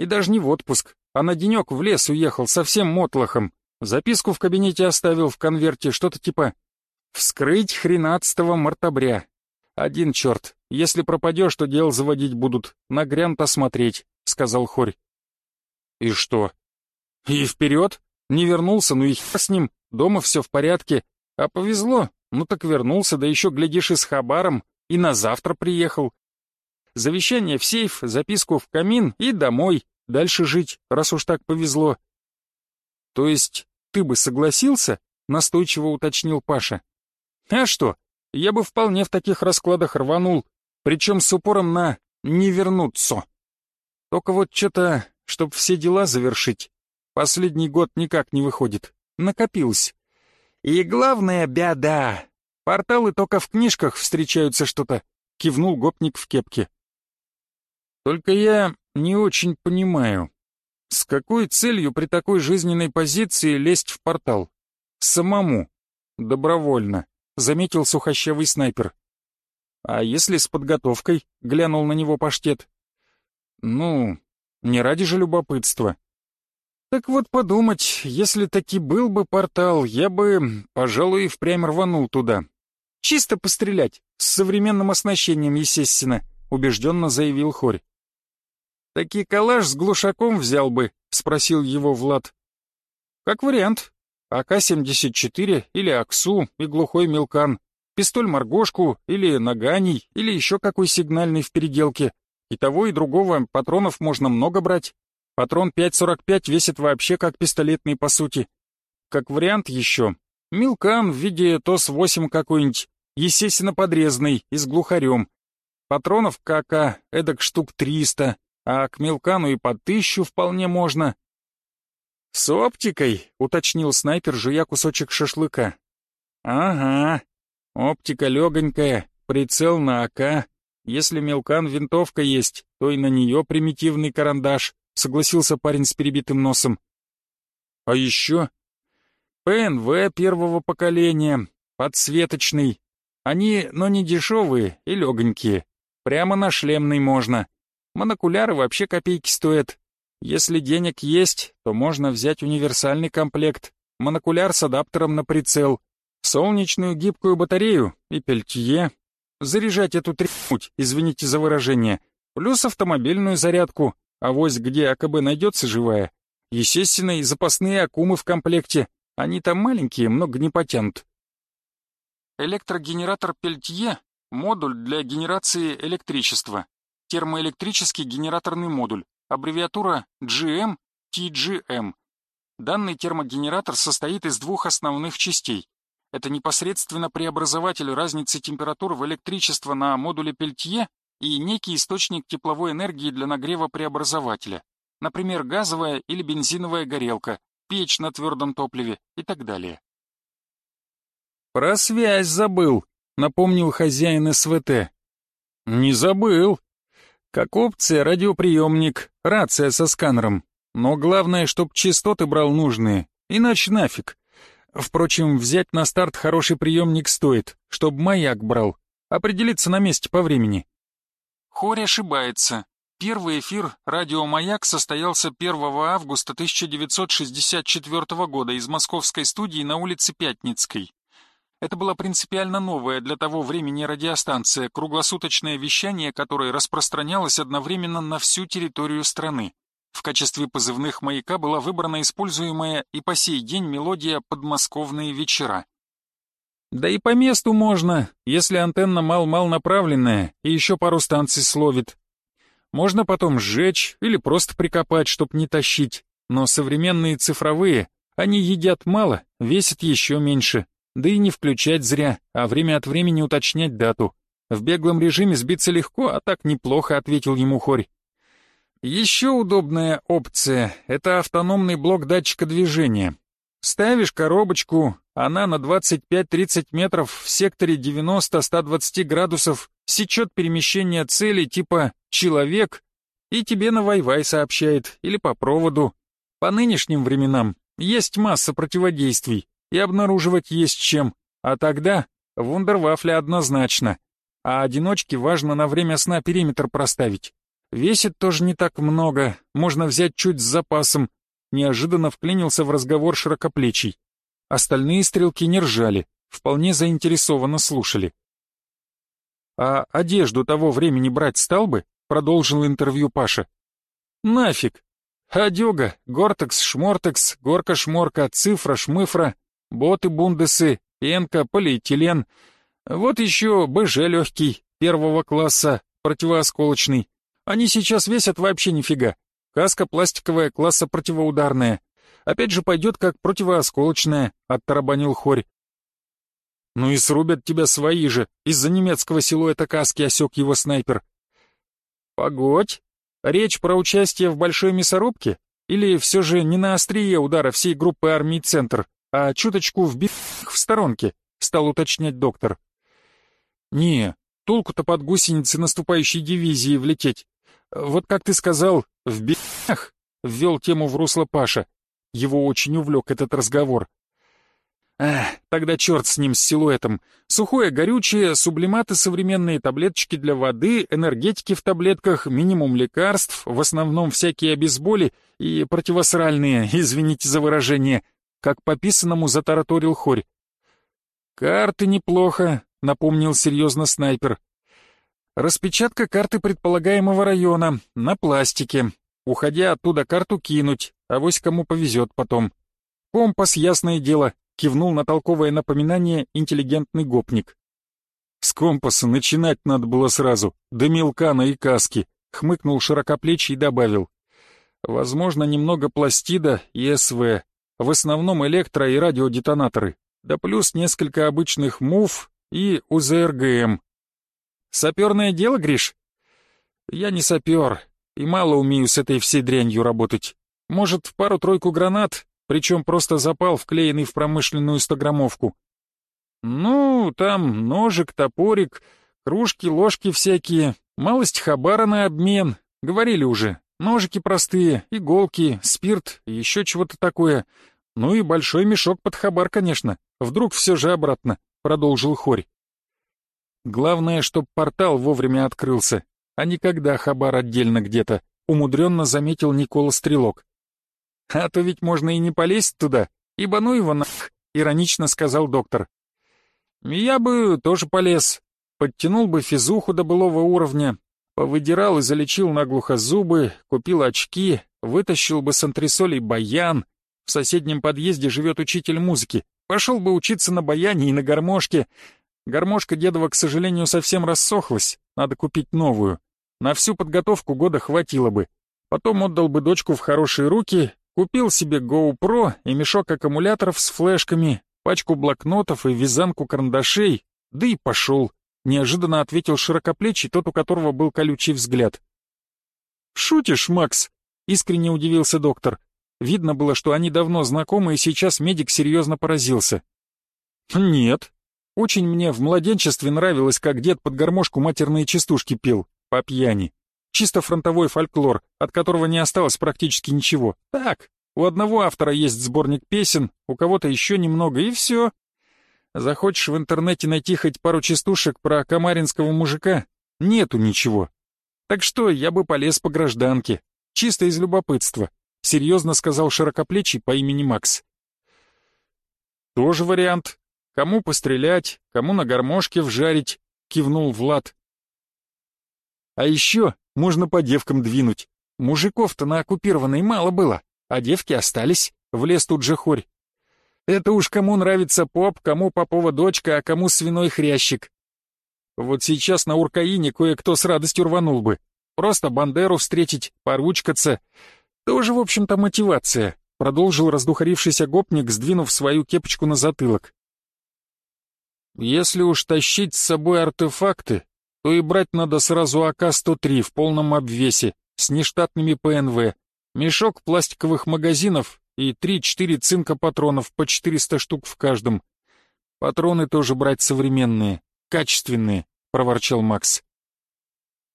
И даже не в отпуск, а на денек в лес уехал совсем мотлохом. Записку в кабинете оставил в конверте, что-то типа «Вскрыть хренадцатого мартабря». «Один черт, если пропадешь, то дел заводить будут, нагрянут осмотреть», — сказал Хорь. «И что?» «И вперед? Не вернулся, ну и хер с ним, дома все в порядке. А повезло, ну так вернулся, да еще, глядишь, и с хабаром, и на завтра приехал завещание в сейф, записку в камин и домой, дальше жить, раз уж так повезло. То есть ты бы согласился? Настойчиво уточнил Паша. А что, я бы вполне в таких раскладах рванул, причем с упором на «не вернуться». Только вот что-то, чтоб все дела завершить, последний год никак не выходит, накопилось. И главная беда, порталы только в книжках встречаются что-то, кивнул гопник в кепке. Только я не очень понимаю, с какой целью при такой жизненной позиции лезть в портал? Самому. Добровольно, заметил сухощавый снайпер. А если с подготовкой? Глянул на него паштет. Ну, не ради же любопытства. Так вот подумать, если таки был бы портал, я бы, пожалуй, впрямь рванул туда. Чисто пострелять, с современным оснащением, естественно, убежденно заявил Хорь. Таки калаш с глушаком взял бы, спросил его Влад. Как вариант. АК-74 или АКСУ и глухой мелкан, пистоль-маргошку или наганий или еще какой сигнальный в переделке. И того, и другого патронов можно много брать. Патрон 5.45 весит вообще как пистолетный по сути. Как вариант еще. Милкан в виде ТОС-8 какой-нибудь, естественно подрезанный и с глухарем. Патронов КК эдак штук 300, а к Милкану и по тысячу вполне можно. «С оптикой», — уточнил снайпер, жуя кусочек шашлыка. «Ага, оптика легонькая, прицел на АК. Если Милкан винтовка есть, то и на нее примитивный карандаш согласился парень с перебитым носом. А еще ПНВ первого поколения, подсветочный. Они, но не дешевые и легонькие. Прямо на шлемный можно. Монокуляры вообще копейки стоят. Если денег есть, то можно взять универсальный комплект. Монокуляр с адаптером на прицел, солнечную гибкую батарею и пельтье. Заряжать эту трепуть, извините за выражение. Плюс автомобильную зарядку, а вось где АКБ найдется живая. Естественно, и запасные акумы в комплекте. Они там маленькие, много не потянут. Электрогенератор Пельтье — модуль для генерации электричества. Термоэлектрический генераторный модуль. Аббревиатура GM-TGM. Данный термогенератор состоит из двух основных частей. Это непосредственно преобразователь разницы температур в электричество на модуле Пельтье и некий источник тепловой энергии для нагрева преобразователя, например, газовая или бензиновая горелка, печь на твердом топливе и так далее. «Про связь забыл», — напомнил хозяин СВТ. «Не забыл. Как опция радиоприемник, рация со сканером. Но главное, чтоб частоты брал нужные, иначе нафиг. Впрочем, взять на старт хороший приемник стоит, чтоб маяк брал, определиться на месте по времени. Хори ошибается. Первый эфир «Радио Маяк» состоялся 1 августа 1964 года из московской студии на улице Пятницкой. Это была принципиально новая для того времени радиостанция, круглосуточное вещание которое распространялось одновременно на всю территорию страны. В качестве позывных «Маяка» была выбрана используемая и по сей день мелодия «Подмосковные вечера». Да и по месту можно, если антенна мал-мал направленная и еще пару станций словит. Можно потом сжечь или просто прикопать, чтоб не тащить. Но современные цифровые, они едят мало, весят еще меньше. Да и не включать зря, а время от времени уточнять дату. В беглом режиме сбиться легко, а так неплохо, ответил ему Хорь. Еще удобная опция — это автономный блок датчика движения. Ставишь коробочку, она на 25-30 метров в секторе 90-120 градусов сечет перемещение цели типа «человек» и тебе на Wi-Fi сообщает или по проводу. По нынешним временам есть масса противодействий, и обнаруживать есть чем, а тогда вундервафля однозначно. А одиночке важно на время сна периметр проставить. Весит тоже не так много, можно взять чуть с запасом, неожиданно вклинился в разговор широкоплечий. Остальные стрелки не ржали, вполне заинтересованно слушали. «А одежду того времени брать стал бы?» — продолжил интервью Паша. «Нафиг! Одега, гортекс, шмортекс, горка-шморка, цифра-шмыфра, боты-бундесы, пенка, полиэтилен. Вот еще БЖ легкий, первого класса, противоосколочный. Они сейчас весят вообще нифига. Каска пластиковая, класса противоударная. Опять же пойдет как противоосколочная, оттарабанил Хорь. Ну и срубят тебя свои же, из-за немецкого силуэта каски осек его снайпер. Погодь, речь про участие в большой мясорубке? Или все же не на острие удара всей группы армий «Центр», а чуточку в битвах в сторонке, стал уточнять доктор. Не, толку-то под гусеницы наступающей дивизии влететь. Вот как ты сказал, в бегах, ввел тему в русло Паша. Его очень увлек этот разговор. Эх, тогда черт с ним, с силуэтом. Сухое горючее, сублиматы современные, таблеточки для воды, энергетики в таблетках, минимум лекарств, в основном всякие обезболи и противосральные, извините за выражение, как по писанному затараторил хорь. «Карты неплохо», — напомнил серьезно снайпер. «Распечатка карты предполагаемого района, на пластике. Уходя оттуда карту кинуть, а вось кому повезет потом. Компас, ясное дело, кивнул на толковое напоминание интеллигентный гопник. С компаса начинать надо было сразу, до мелкана и каски, хмыкнул широкоплечий и добавил. Возможно, немного пластида и СВ, в основном электро- и радиодетонаторы, да плюс несколько обычных МУФ и УЗРГМ. Саперное дело, Гриш? Я не сапер, и мало умею с этой всей дрянью работать. Может, пару-тройку гранат, причем просто запал, вклеенный в промышленную стограммовку. Ну, там ножик, топорик, кружки, ложки всякие, малость хабара на обмен, говорили уже. Ножики простые, иголки, спирт, еще чего-то такое. Ну и большой мешок под хабар, конечно. Вдруг все же обратно, продолжил Хорь. Главное, чтоб портал вовремя открылся, а не когда хабар отдельно где-то, умудренно заметил Никола Стрелок. «А то ведь можно и не полезть туда, ибо ну его нах», — иронично сказал доктор. «Я бы тоже полез, подтянул бы физуху до былого уровня, повыдирал и залечил наглухо зубы, купил очки, вытащил бы с антресолей баян. В соседнем подъезде живет учитель музыки, пошел бы учиться на баяне и на гармошке. Гармошка дедова, к сожалению, совсем рассохлась, надо купить новую. На всю подготовку года хватило бы. Потом отдал бы дочку в хорошие руки, Купил себе GoPro и мешок аккумуляторов с флешками, пачку блокнотов и вязанку карандашей, да и пошел. Неожиданно ответил широкоплечий, тот, у которого был колючий взгляд. «Шутишь, Макс?» — искренне удивился доктор. Видно было, что они давно знакомы, и сейчас медик серьезно поразился. «Нет. Очень мне в младенчестве нравилось, как дед под гармошку матерные частушки пел, по пьяни. Чисто фронтовой фольклор, от которого не осталось практически ничего. Так, у одного автора есть сборник песен, у кого-то еще немного, и все. Захочешь в интернете найти хоть пару частушек про комаринского мужика? Нету ничего. Так что я бы полез по гражданке, чисто из любопытства, серьезно сказал широкоплечий по имени Макс. Тоже вариант. Кому пострелять, кому на гармошке вжарить, кивнул Влад. А еще можно по девкам двинуть. Мужиков-то на оккупированной мало было, а девки остались, влез тут же хорь. Это уж кому нравится поп, кому попова дочка, а кому свиной хрящик. Вот сейчас на Уркаине кое-кто с радостью рванул бы. Просто Бандеру встретить, поручкаться. Тоже, в общем-то, мотивация, продолжил раздухарившийся гопник, сдвинув свою кепочку на затылок. Если уж тащить с собой артефакты, то и брать надо сразу АК-103 в полном обвесе, с нештатными ПНВ, мешок пластиковых магазинов и 3-4 цинка патронов по 400 штук в каждом. Патроны тоже брать современные, качественные, проворчал Макс.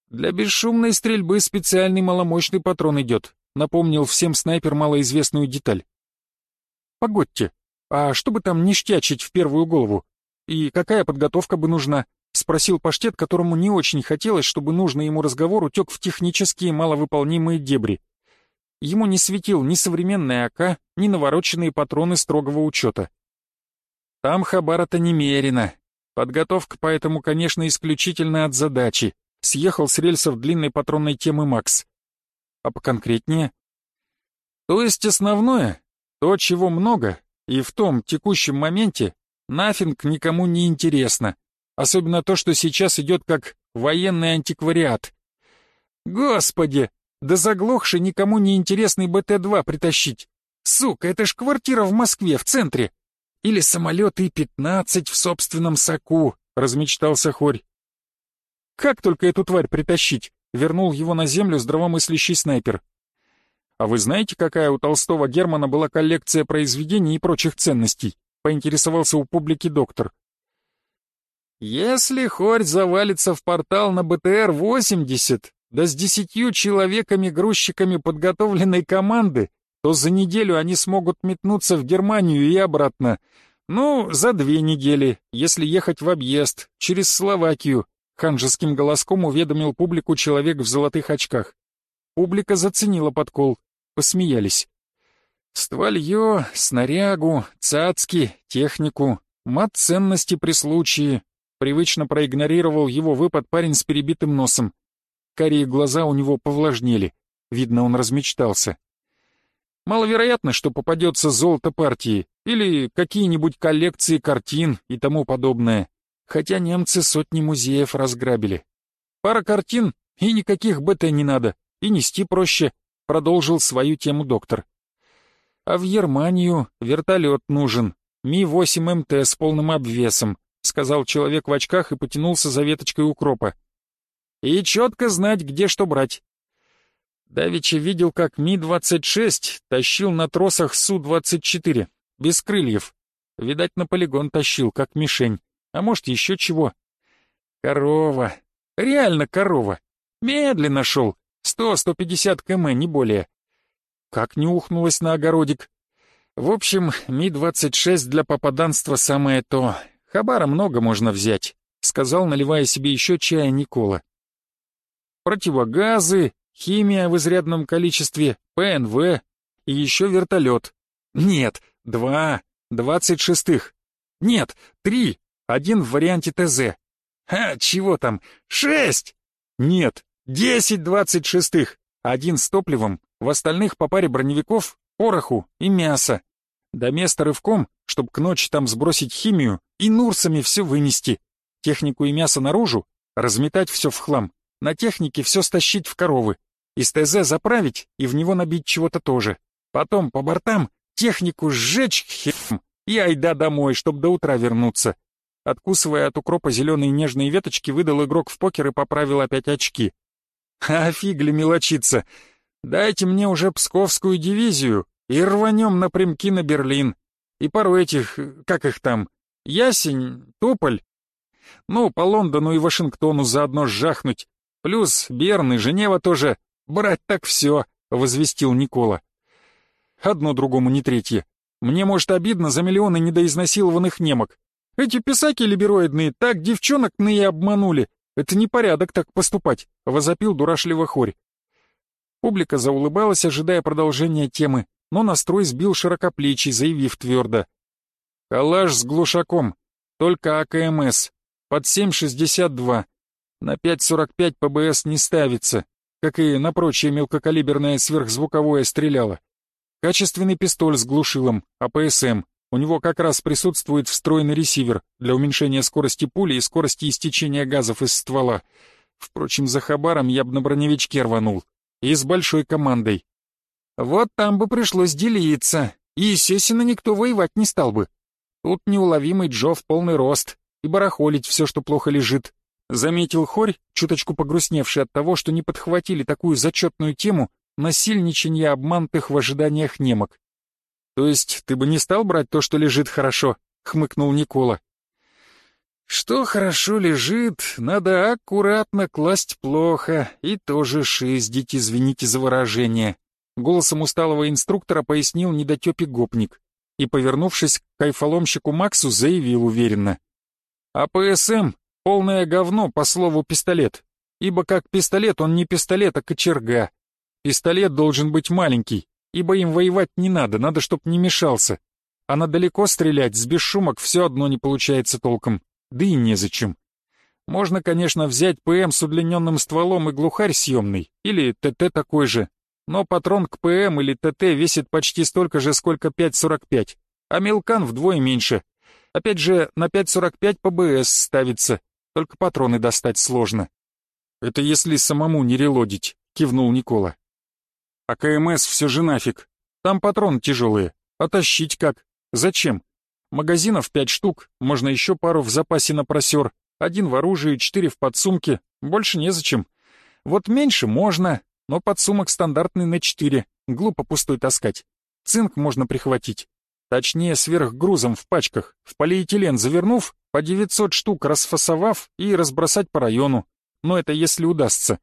Для бесшумной стрельбы специальный маломощный патрон идет, напомнил всем снайпер малоизвестную деталь. Погодьте, а что бы там ништячить в первую голову? И какая подготовка бы нужна? — спросил паштет, которому не очень хотелось, чтобы нужный ему разговор утек в технические маловыполнимые дебри. Ему не светил ни современный АК, ни навороченные патроны строгого учета. Там хабара-то немерено. Подготовка поэтому, конечно, исключительно от задачи. Съехал с рельсов длинной патронной темы Макс. А поконкретнее? То есть основное, то, чего много, и в том текущем моменте, нафиг никому не интересно. Особенно то, что сейчас идет как военный антиквариат. Господи, да заглохший никому не интересный БТ-2 притащить. Сука, это ж квартира в Москве, в центре. Или самолет И-15 в собственном соку, размечтался Хорь. Как только эту тварь притащить? Вернул его на землю здравомыслящий снайпер. А вы знаете, какая у Толстого Германа была коллекция произведений и прочих ценностей? Поинтересовался у публики доктор. Если Хорь завалится в портал на БТР-80, да с десятью человеками-грузчиками подготовленной команды, то за неделю они смогут метнуться в Германию и обратно. «Ну, за две недели, если ехать в объезд, через Словакию», ханжеским голоском уведомил публику человек в золотых очках. Публика заценила подкол, посмеялись. Стволье, снарягу, цацки, технику, мат ценности при случае. Привычно проигнорировал его выпад парень с перебитым носом. Карие глаза у него повлажнели. Видно, он размечтался. Маловероятно, что попадется золото партии или какие-нибудь коллекции картин и тому подобное. Хотя немцы сотни музеев разграбили. Пара картин и никаких БТ не надо, и нести проще, продолжил свою тему доктор. А в Германию вертолет нужен, Ми-8МТ с полным обвесом, сказал человек в очках и потянулся за веточкой укропа. И четко знать, где что брать. Давичи видел, как Ми-26 тащил на тросах Су-24, без крыльев. Видать, на полигон тащил, как мишень. А может, еще чего. Корова. Реально корова. Медленно шел. Сто-сто пятьдесят км, не более. Как не ухнулась на огородик. В общем, Ми-26 для попаданства самое то. Хабара много можно взять, сказал, наливая себе еще чая Никола. Противогазы, химия в изрядном количестве, ПНВ и еще вертолет. Нет, два, двадцать шестых. Нет, три, один в варианте ТЗ. А, чего там, шесть? Нет, десять двадцать шестых, один с топливом, в остальных по паре броневиков, пороху и мясо. До места рывком, чтобы к ночи там сбросить химию и нурсами все вынести. Технику и мясо наружу, разметать все в хлам, на технике все стащить в коровы, из ТЗ заправить и в него набить чего-то тоже. Потом по бортам технику сжечь хером и айда домой, чтоб до утра вернуться. Откусывая от укропа зеленые нежные веточки, выдал игрок в покер и поправил опять очки. А фигли мелочиться. Дайте мне уже Псковскую дивизию и рванем напрямки на Берлин. И пару этих, как их там, Ясень, Тополь. Ну, по Лондону и Вашингтону заодно сжахнуть. Плюс Берн и Женева тоже «Брать так все», — возвестил Никола. «Одно другому не третье. Мне, может, обидно за миллионы недоизнасилованных немок. Эти писаки либероидные так девчонок ные обманули. Это не порядок так поступать», — возопил дурашливо хорь. Публика заулыбалась, ожидая продолжения темы, но настрой сбил широкоплечий, заявив твердо. «Калаш с глушаком, только АКМС, под 7,62. На 5,45 ПБС не ставится как и на прочее мелкокалиберное сверхзвуковое стреляло. Качественный пистоль с глушилом, АПСМ. У него как раз присутствует встроенный ресивер для уменьшения скорости пули и скорости истечения газов из ствола. Впрочем, за хабаром я бы на броневичке рванул. И с большой командой. Вот там бы пришлось делиться. И, естественно, никто воевать не стал бы. Тут неуловимый Джо в полный рост. И барахолить все, что плохо лежит. Заметил Хорь, чуточку погрустневший от того, что не подхватили такую зачетную тему насильничанье обманутых в ожиданиях немок. «То есть ты бы не стал брать то, что лежит хорошо?» — хмыкнул Никола. «Что хорошо лежит, надо аккуратно класть плохо и тоже шиздить, извините за выражение», — голосом усталого инструктора пояснил недотепе гопник и, повернувшись к кайфоломщику Максу, заявил уверенно. «АПСМ Полное говно, по слову пистолет. Ибо как пистолет он не пистолет, а кочерга. Пистолет должен быть маленький, ибо им воевать не надо, надо, чтоб не мешался. А на далеко стрелять с бесшумок все одно не получается толком, да и незачем. Можно, конечно, взять ПМ с удлиненным стволом и глухарь съемный, или ТТ такой же, но патрон к ПМ или ТТ весит почти столько же, сколько 5.45, а мелкан вдвое меньше. Опять же, на 5.45 ПБС ставится, только патроны достать сложно. Это если самому не релодить, кивнул Никола. А КМС все же нафиг. Там патроны тяжелые. А тащить как? Зачем? Магазинов пять штук, можно еще пару в запасе на просер. Один в оружии, четыре в подсумке. Больше незачем. Вот меньше можно, но подсумок стандартный на четыре. Глупо пустой таскать. Цинк можно прихватить. Точнее, сверхгрузом в пачках, в полиэтилен завернув, по 900 штук расфасовав и разбросать по району. Но это если удастся.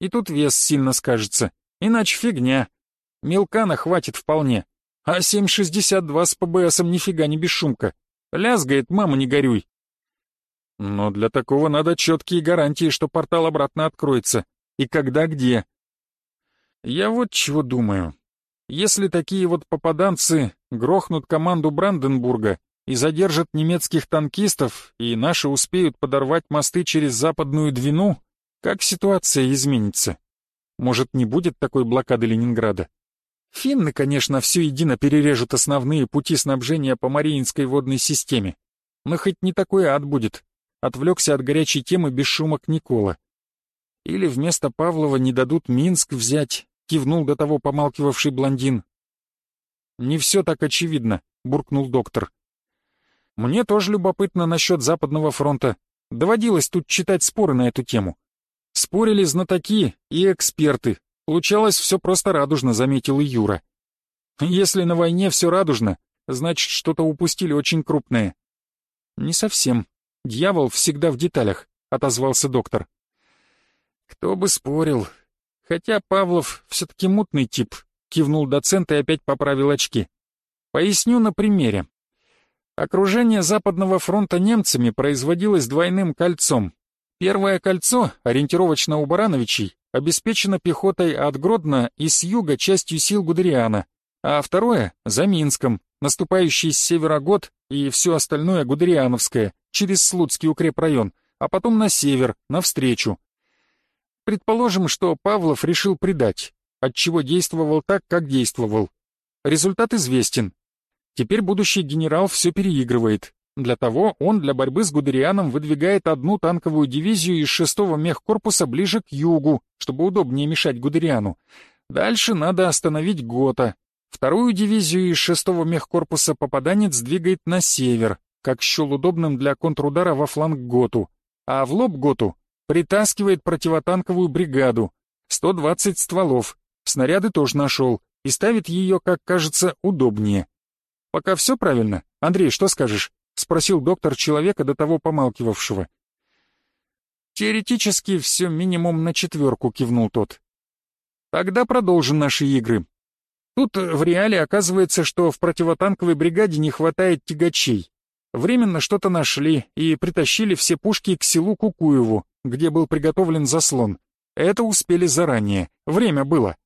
И тут вес сильно скажется. Иначе фигня. Мелкана хватит вполне. А 7,62 с ПБСом нифига не бесшумка. Лязгает, мама, не горюй. Но для такого надо четкие гарантии, что портал обратно откроется. И когда где. Я вот чего думаю. Если такие вот попаданцы грохнут команду Бранденбурга и задержат немецких танкистов, и наши успеют подорвать мосты через западную Двину, как ситуация изменится? Может, не будет такой блокады Ленинграда? Финны, конечно, все едино перережут основные пути снабжения по Мариинской водной системе. Но хоть не такой ад будет. Отвлекся от горячей темы без шумок Никола. Или вместо Павлова не дадут Минск взять, кивнул до того помалкивавший блондин. «Не все так очевидно», — буркнул доктор. «Мне тоже любопытно насчет Западного фронта. Доводилось тут читать споры на эту тему. Спорили знатоки и эксперты. Получалось все просто радужно, заметил и Юра. Если на войне все радужно, значит, что-то упустили очень крупное. Не совсем. Дьявол всегда в деталях, отозвался доктор. Кто бы спорил. Хотя Павлов все-таки мутный тип, кивнул доцент и опять поправил очки. Поясню на примере. Окружение Западного фронта немцами производилось двойным кольцом. Первое кольцо, ориентировочно у Барановичей, обеспечено пехотой от Гродно и с юга частью сил Гудериана, а второе — за Минском, наступающий с севера год и все остальное Гудериановское, через Слуцкий укрепрайон, а потом на север, навстречу. Предположим, что Павлов решил предать, отчего действовал так, как действовал. Результат известен. Теперь будущий генерал все переигрывает, для того он для борьбы с Гудерианом выдвигает одну танковую дивизию из шестого мехкорпуса ближе к югу, чтобы удобнее мешать Гудериану. Дальше надо остановить Гота. Вторую дивизию из шестого мехкорпуса попаданец двигает на север, как счел удобным для контрудара во фланг Готу. А в лоб Готу притаскивает противотанковую бригаду. 120 стволов. Снаряды тоже нашел. И ставит ее, как кажется, удобнее. Пока все правильно? Андрей, что скажешь? — спросил доктор человека, до того помалкивавшего. «Теоретически все минимум на четверку», — кивнул тот. «Тогда продолжим наши игры. Тут в реале оказывается, что в противотанковой бригаде не хватает тягачей. Временно что-то нашли и притащили все пушки к селу Кукуеву, где был приготовлен заслон. Это успели заранее, время было.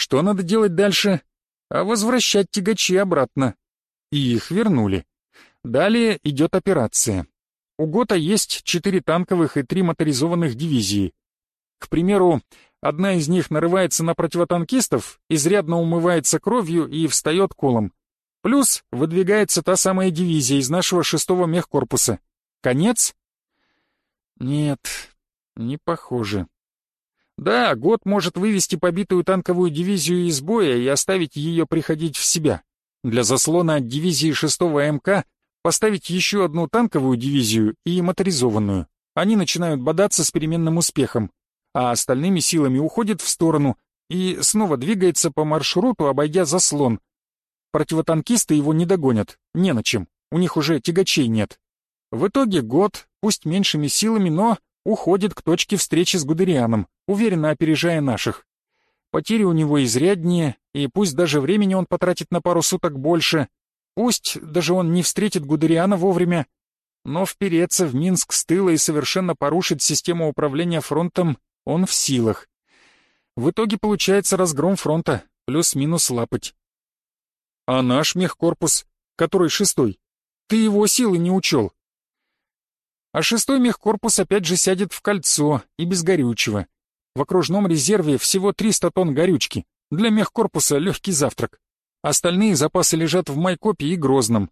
Что надо делать дальше? А возвращать тягачи обратно. И их вернули. Далее идет операция. У ГОТА есть четыре танковых и три моторизованных дивизии. К примеру, одна из них нарывается на противотанкистов, изрядно умывается кровью и встает колом. Плюс выдвигается та самая дивизия из нашего шестого мехкорпуса. Конец? Нет, не похоже. Да, год может вывести побитую танковую дивизию из боя и оставить ее приходить в себя. Для заслона от дивизии 6 МК поставить еще одну танковую дивизию и моторизованную. Они начинают бодаться с переменным успехом, а остальными силами уходит в сторону и снова двигается по маршруту, обойдя заслон. Противотанкисты его не догонят, не на чем, у них уже тягачей нет. В итоге год, пусть меньшими силами, но уходит к точке встречи с Гудерианом, уверенно опережая наших. Потери у него изряднее, и пусть даже времени он потратит на пару суток больше, Пусть даже он не встретит Гудериана вовремя, но впереться в Минск с тыла и совершенно порушить систему управления фронтом он в силах. В итоге получается разгром фронта, плюс-минус лапать. А наш мехкорпус, который шестой, ты его силы не учел. А шестой мехкорпус опять же сядет в кольцо и без горючего. В окружном резерве всего 300 тонн горючки. Для мехкорпуса легкий завтрак. Остальные запасы лежат в Майкопе и Грозном.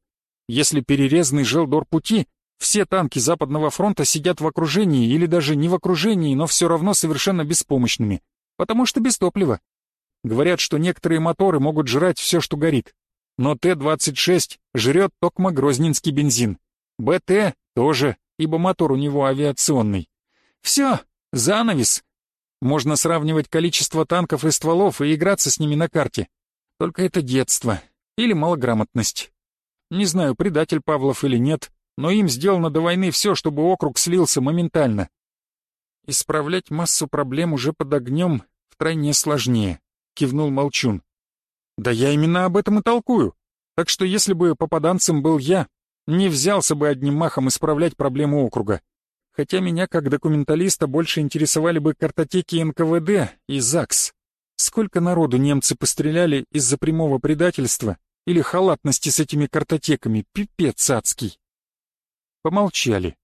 Если перерезанный желдор пути, все танки Западного фронта сидят в окружении или даже не в окружении, но все равно совершенно беспомощными, потому что без топлива. Говорят, что некоторые моторы могут жрать все, что горит. Но Т-26 жрет токмо грозненский бензин. БТ тоже, ибо мотор у него авиационный. Все, занавес. Можно сравнивать количество танков и стволов и играться с ними на карте. Только это детство или малограмотность. Не знаю, предатель Павлов или нет, но им сделано до войны все, чтобы округ слился моментально. Исправлять массу проблем уже под огнем втройне сложнее, кивнул Молчун. Да я именно об этом и толкую. Так что если бы попаданцем был я, не взялся бы одним махом исправлять проблему округа. Хотя меня, как документалиста, больше интересовали бы картотеки НКВД и ЗАГС. Сколько народу немцы постреляли из-за прямого предательства или халатности с этими картотеками, пипец адский. Помолчали.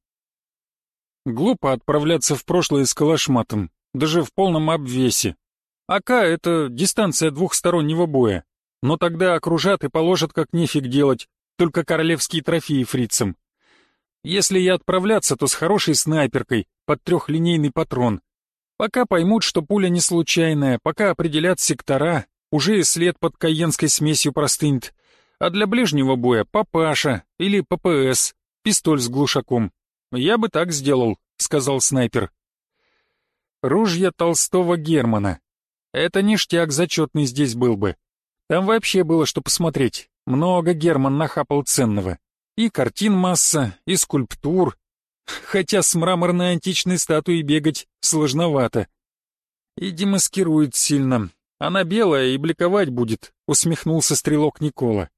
Глупо отправляться в прошлое с калашматом, даже в полном обвесе. АК — это дистанция двухстороннего боя, но тогда окружат и положат как нефиг делать, только королевские трофеи фрицам. Если и отправляться, то с хорошей снайперкой, под трехлинейный патрон. Пока поймут, что пуля не случайная, пока определят сектора, уже и след под каенской смесью простынет. А для ближнего боя папаша или ППС, пистоль с глушаком. Я бы так сделал, сказал снайпер. Ружья Толстого Германа. Это ништяк зачетный здесь был бы. Там вообще было что посмотреть. Много Герман нахапал ценного. И картин масса, и скульптур. Хотя с мраморной античной статуей бегать сложновато. И демаскирует сильно. Она белая и бликовать будет, усмехнулся стрелок Никола.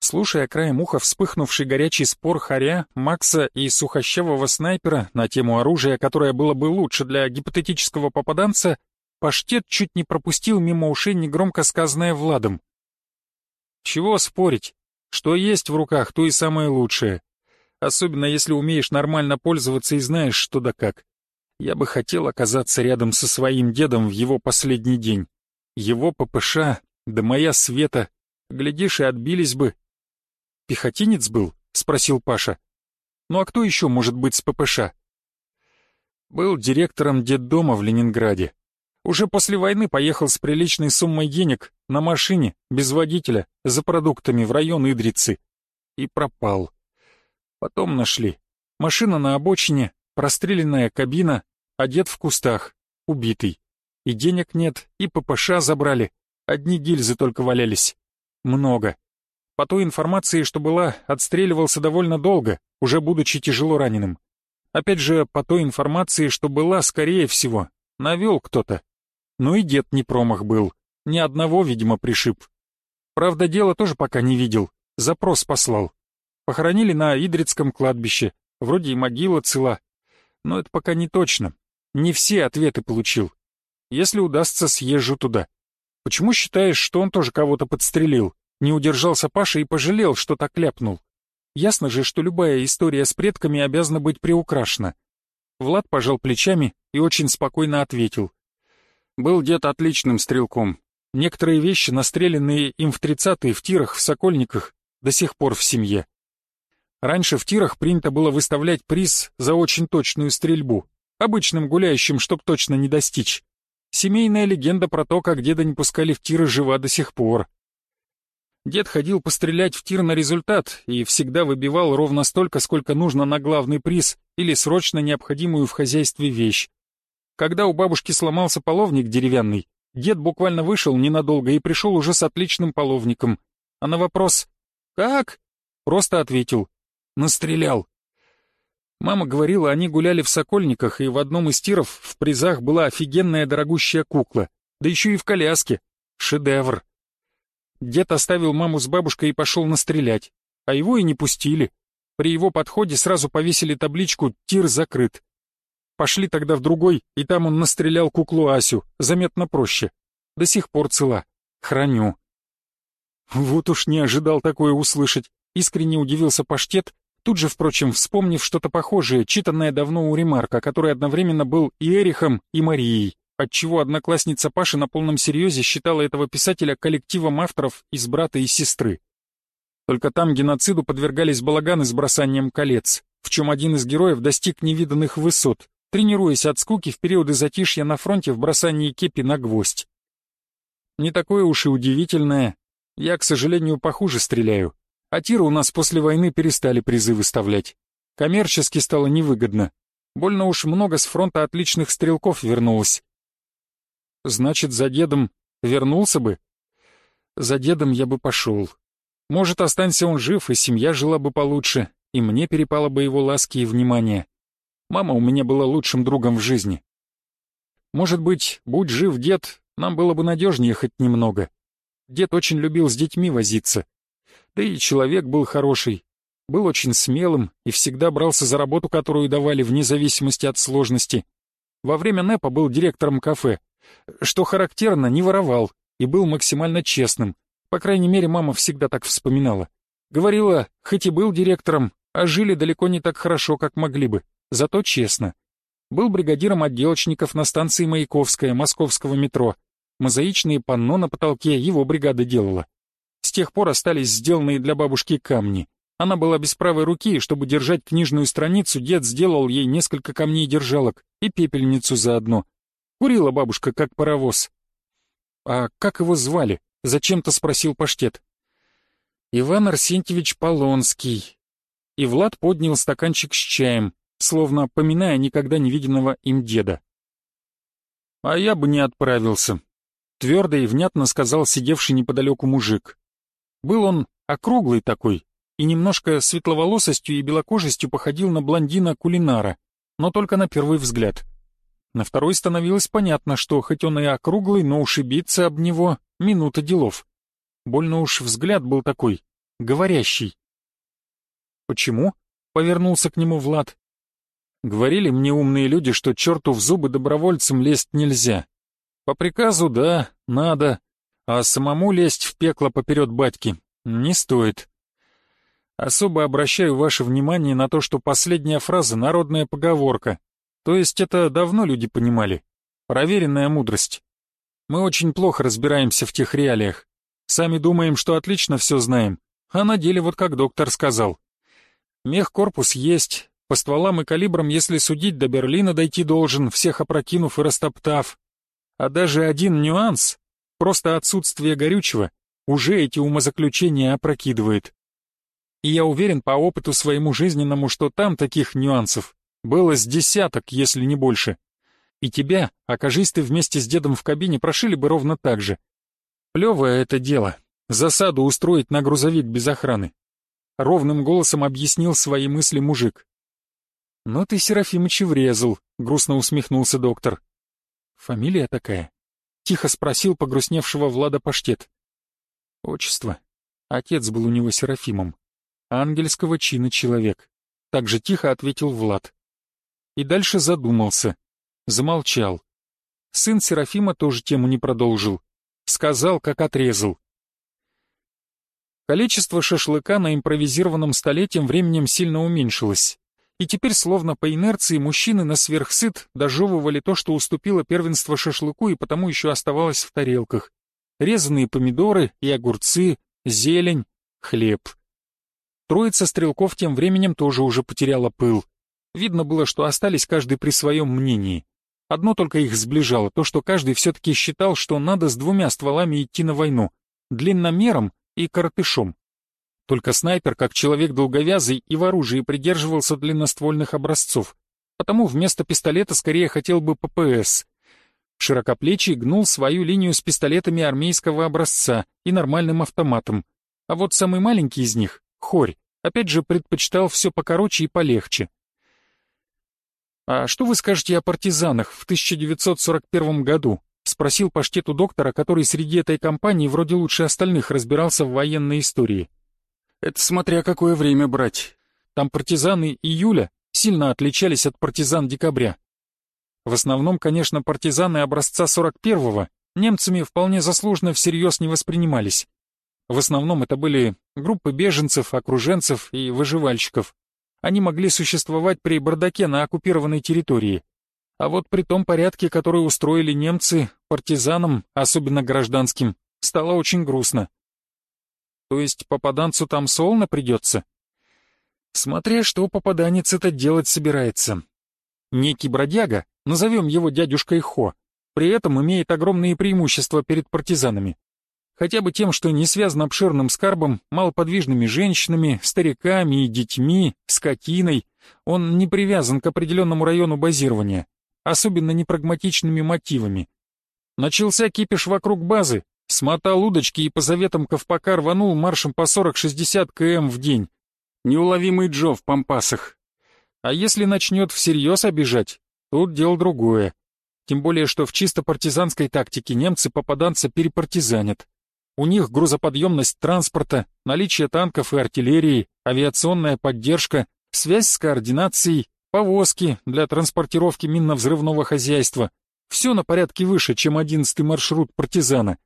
Слушая краем уха вспыхнувший горячий спор Харя, Макса и сухощавого снайпера на тему оружия, которое было бы лучше для гипотетического попаданца, Паштет чуть не пропустил мимо ушей негромко сказанное Владом. Чего спорить? Что есть в руках, то и самое лучшее. Особенно если умеешь нормально пользоваться и знаешь, что да как. Я бы хотел оказаться рядом со своим дедом в его последний день. Его ППШ, да моя Света. Глядишь, и отбились бы. «Пехотинец был?» — спросил Паша. «Ну а кто еще может быть с ППШ?» Был директором детдома в Ленинграде. Уже после войны поехал с приличной суммой денег на машине, без водителя, за продуктами в район Идрицы. И пропал. Потом нашли. Машина на обочине, простреленная кабина, одет в кустах, убитый. И денег нет, и ППШ забрали. Одни гильзы только валялись. Много. По той информации, что была, отстреливался довольно долго, уже будучи тяжело раненым. Опять же, по той информации, что была, скорее всего, навел кто-то, ну и дед не промах был. Ни одного, видимо, пришиб. Правда, дело тоже пока не видел. Запрос послал. Похоронили на Идрицком кладбище. Вроде и могила цела. Но это пока не точно. Не все ответы получил. Если удастся, съезжу туда. Почему считаешь, что он тоже кого-то подстрелил? Не удержался Паша и пожалел, что так ляпнул. Ясно же, что любая история с предками обязана быть приукрашена. Влад пожал плечами и очень спокойно ответил. Был дед отличным стрелком. Некоторые вещи, настреленные им в тридцатые в тирах в Сокольниках, до сих пор в семье. Раньше в тирах принято было выставлять приз за очень точную стрельбу, обычным гуляющим, чтоб точно не достичь. Семейная легенда про то, как деда не пускали в тиры жива до сих пор. Дед ходил пострелять в тир на результат и всегда выбивал ровно столько, сколько нужно на главный приз или срочно необходимую в хозяйстве вещь. Когда у бабушки сломался половник деревянный, дед буквально вышел ненадолго и пришел уже с отличным половником. А на вопрос «Как?» просто ответил «Настрелял». Мама говорила, они гуляли в Сокольниках, и в одном из тиров в призах была офигенная дорогущая кукла, да еще и в коляске. Шедевр. Дед оставил маму с бабушкой и пошел настрелять, а его и не пустили. При его подходе сразу повесили табличку «Тир закрыт». Пошли тогда в другой, и там он настрелял куклу Асю, заметно проще. До сих пор цела. Храню. Вот уж не ожидал такое услышать. Искренне удивился паштет, тут же, впрочем, вспомнив что-то похожее, читанное давно у Ремарка, который одновременно был и Эрихом, и Марией, отчего одноклассница Паши на полном серьезе считала этого писателя коллективом авторов из брата и сестры. Только там геноциду подвергались балаганы с бросанием колец, в чем один из героев достиг невиданных высот, тренируясь от скуки в периоды затишья на фронте в бросании кепи на гвоздь. Не такое уж и удивительное. Я, к сожалению, похуже стреляю. А тиры у нас после войны перестали призы выставлять. Коммерчески стало невыгодно. Больно уж много с фронта отличных стрелков вернулось. Значит, за дедом вернулся бы? За дедом я бы пошел. Может, останься он жив, и семья жила бы получше, и мне перепало бы его ласки и внимание. Мама у меня была лучшим другом в жизни. Может быть, будь жив дед, нам было бы надежнее хоть немного. Дед очень любил с детьми возиться. Да и человек был хороший. Был очень смелым и всегда брался за работу, которую давали вне зависимости от сложности. Во время НЭПа был директором кафе. Что характерно, не воровал и был максимально честным. По крайней мере, мама всегда так вспоминала. Говорила, хоть и был директором, а жили далеко не так хорошо, как могли бы, зато честно. Был бригадиром отделочников на станции Маяковская московского метро. Мозаичные панно на потолке его бригада делала. С тех пор остались сделанные для бабушки камни. Она была без правой руки, и чтобы держать книжную страницу, дед сделал ей несколько камней-держалок и пепельницу заодно. Курила бабушка, как паровоз. «А как его звали?» — зачем-то спросил паштет. «Иван Арсентьевич Полонский». И Влад поднял стаканчик с чаем, словно поминая никогда не виденного им деда. «А я бы не отправился», — твердо и внятно сказал сидевший неподалеку мужик. Был он округлый такой, и немножко светловолосостью и белокожестью походил на блондина-кулинара, но только на первый взгляд. На второй становилось понятно, что хоть он и округлый, но ушибиться об него — минута делов. Больно уж взгляд был такой, говорящий. «Почему?» — повернулся к нему Влад. Говорили мне умные люди, что черту в зубы добровольцам лезть нельзя. По приказу, да, надо, а самому лезть в пекло поперед батьки не стоит. Особо обращаю ваше внимание на то, что последняя фраза — народная поговорка. То есть это давно люди понимали. Проверенная мудрость. Мы очень плохо разбираемся в тех реалиях. Сами думаем, что отлично все знаем, а на деле вот как доктор сказал. Мехкорпус есть, по стволам и калибрам, если судить, до Берлина дойти должен, всех опрокинув и растоптав. А даже один нюанс, просто отсутствие горючего, уже эти умозаключения опрокидывает. И я уверен по опыту своему жизненному, что там таких нюансов было с десяток, если не больше. И тебя, окажись ты вместе с дедом в кабине, прошили бы ровно так же. Плевое это дело, засаду устроить на грузовик без охраны. Ровным голосом объяснил свои мысли мужик. «Но ты, Серафимыч, врезал», — грустно усмехнулся доктор. «Фамилия такая?» — тихо спросил погрустневшего Влада Паштет. «Отчество. Отец был у него Серафимом. Ангельского чина человек», — так же тихо ответил Влад. И дальше задумался. Замолчал. Сын Серафима тоже тему не продолжил. Сказал, как отрезал. Количество шашлыка на импровизированном столе тем временем сильно уменьшилось и теперь словно по инерции мужчины на сверхсыт дожевывали то, что уступило первенство шашлыку и потому еще оставалось в тарелках. Резанные помидоры и огурцы, зелень, хлеб. Троица стрелков тем временем тоже уже потеряла пыл. Видно было, что остались каждый при своем мнении. Одно только их сближало, то, что каждый все-таки считал, что надо с двумя стволами идти на войну — длинномером и коротышом. Только снайпер, как человек долговязый, и в оружии придерживался длинноствольных образцов, потому вместо пистолета скорее хотел бы ППС. Широкоплечий гнул свою линию с пистолетами армейского образца и нормальным автоматом, а вот самый маленький из них, Хорь, опять же предпочитал все покороче и полегче. «А что вы скажете о партизанах в 1941 году?» — спросил паштет у доктора, который среди этой компании вроде лучше остальных разбирался в военной истории. Это смотря какое время брать. Там партизаны июля сильно отличались от партизан декабря. В основном, конечно, партизаны образца 41-го немцами вполне заслуженно всерьез не воспринимались. В основном это были группы беженцев, окруженцев и выживальщиков. Они могли существовать при бардаке на оккупированной территории. А вот при том порядке, который устроили немцы, партизанам, особенно гражданским, стало очень грустно. То есть попаданцу там солно придется? Смотря что попаданец это делать собирается. Некий бродяга, назовем его дядюшкой Хо, при этом имеет огромные преимущества перед партизанами. Хотя бы тем, что не связан обширным скарбом, малоподвижными женщинами, стариками и детьми, скотиной, он не привязан к определенному району базирования, особенно непрагматичными мотивами. Начался кипиш вокруг базы, Смотал удочки и по заветам Ковпака рванул маршем по 40-60 км в день. Неуловимый Джо в пампасах. А если начнет всерьез обижать, тут дело другое. Тем более, что в чисто партизанской тактике немцы попаданца перепартизанят. У них грузоподъемность транспорта, наличие танков и артиллерии, авиационная поддержка, связь с координацией, повозки для транспортировки минно-взрывного хозяйства. Все на порядке выше, чем одиннадцатый маршрут партизана.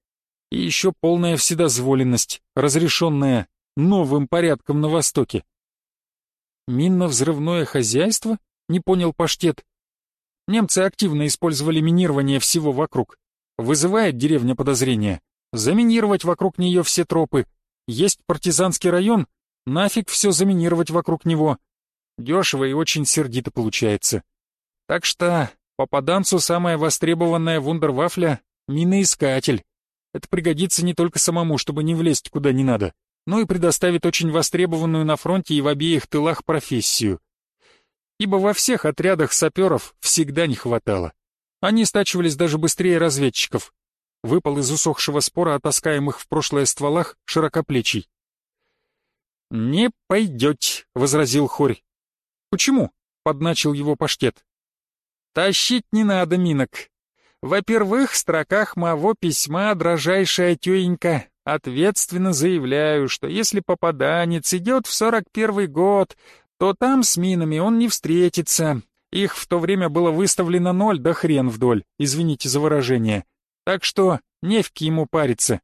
И еще полная вседозволенность, разрешенная новым порядком на Востоке. «Минно-взрывное хозяйство?» — не понял паштет. Немцы активно использовали минирование всего вокруг. Вызывает деревня подозрения. Заминировать вокруг нее все тропы. Есть партизанский район, нафиг все заминировать вокруг него. Дешево и очень сердито получается. Так что попаданцу самая востребованная вундервафля — миноискатель. Это пригодится не только самому, чтобы не влезть куда не надо, но и предоставит очень востребованную на фронте и в обеих тылах профессию. Ибо во всех отрядах саперов всегда не хватало. Они стачивались даже быстрее разведчиков. Выпал из усохшего спора о таскаемых в прошлое стволах широкоплечий. «Не пойдете», — возразил Хорь. «Почему?» — подначил его паштет. «Тащить не надо минок. Во-первых, в строках моего письма, дрожайшая тёенька, ответственно заявляю, что если попаданец идет в сорок первый год, то там с минами он не встретится. Их в то время было выставлено ноль, да хрен вдоль, извините за выражение. Так что невки ему париться.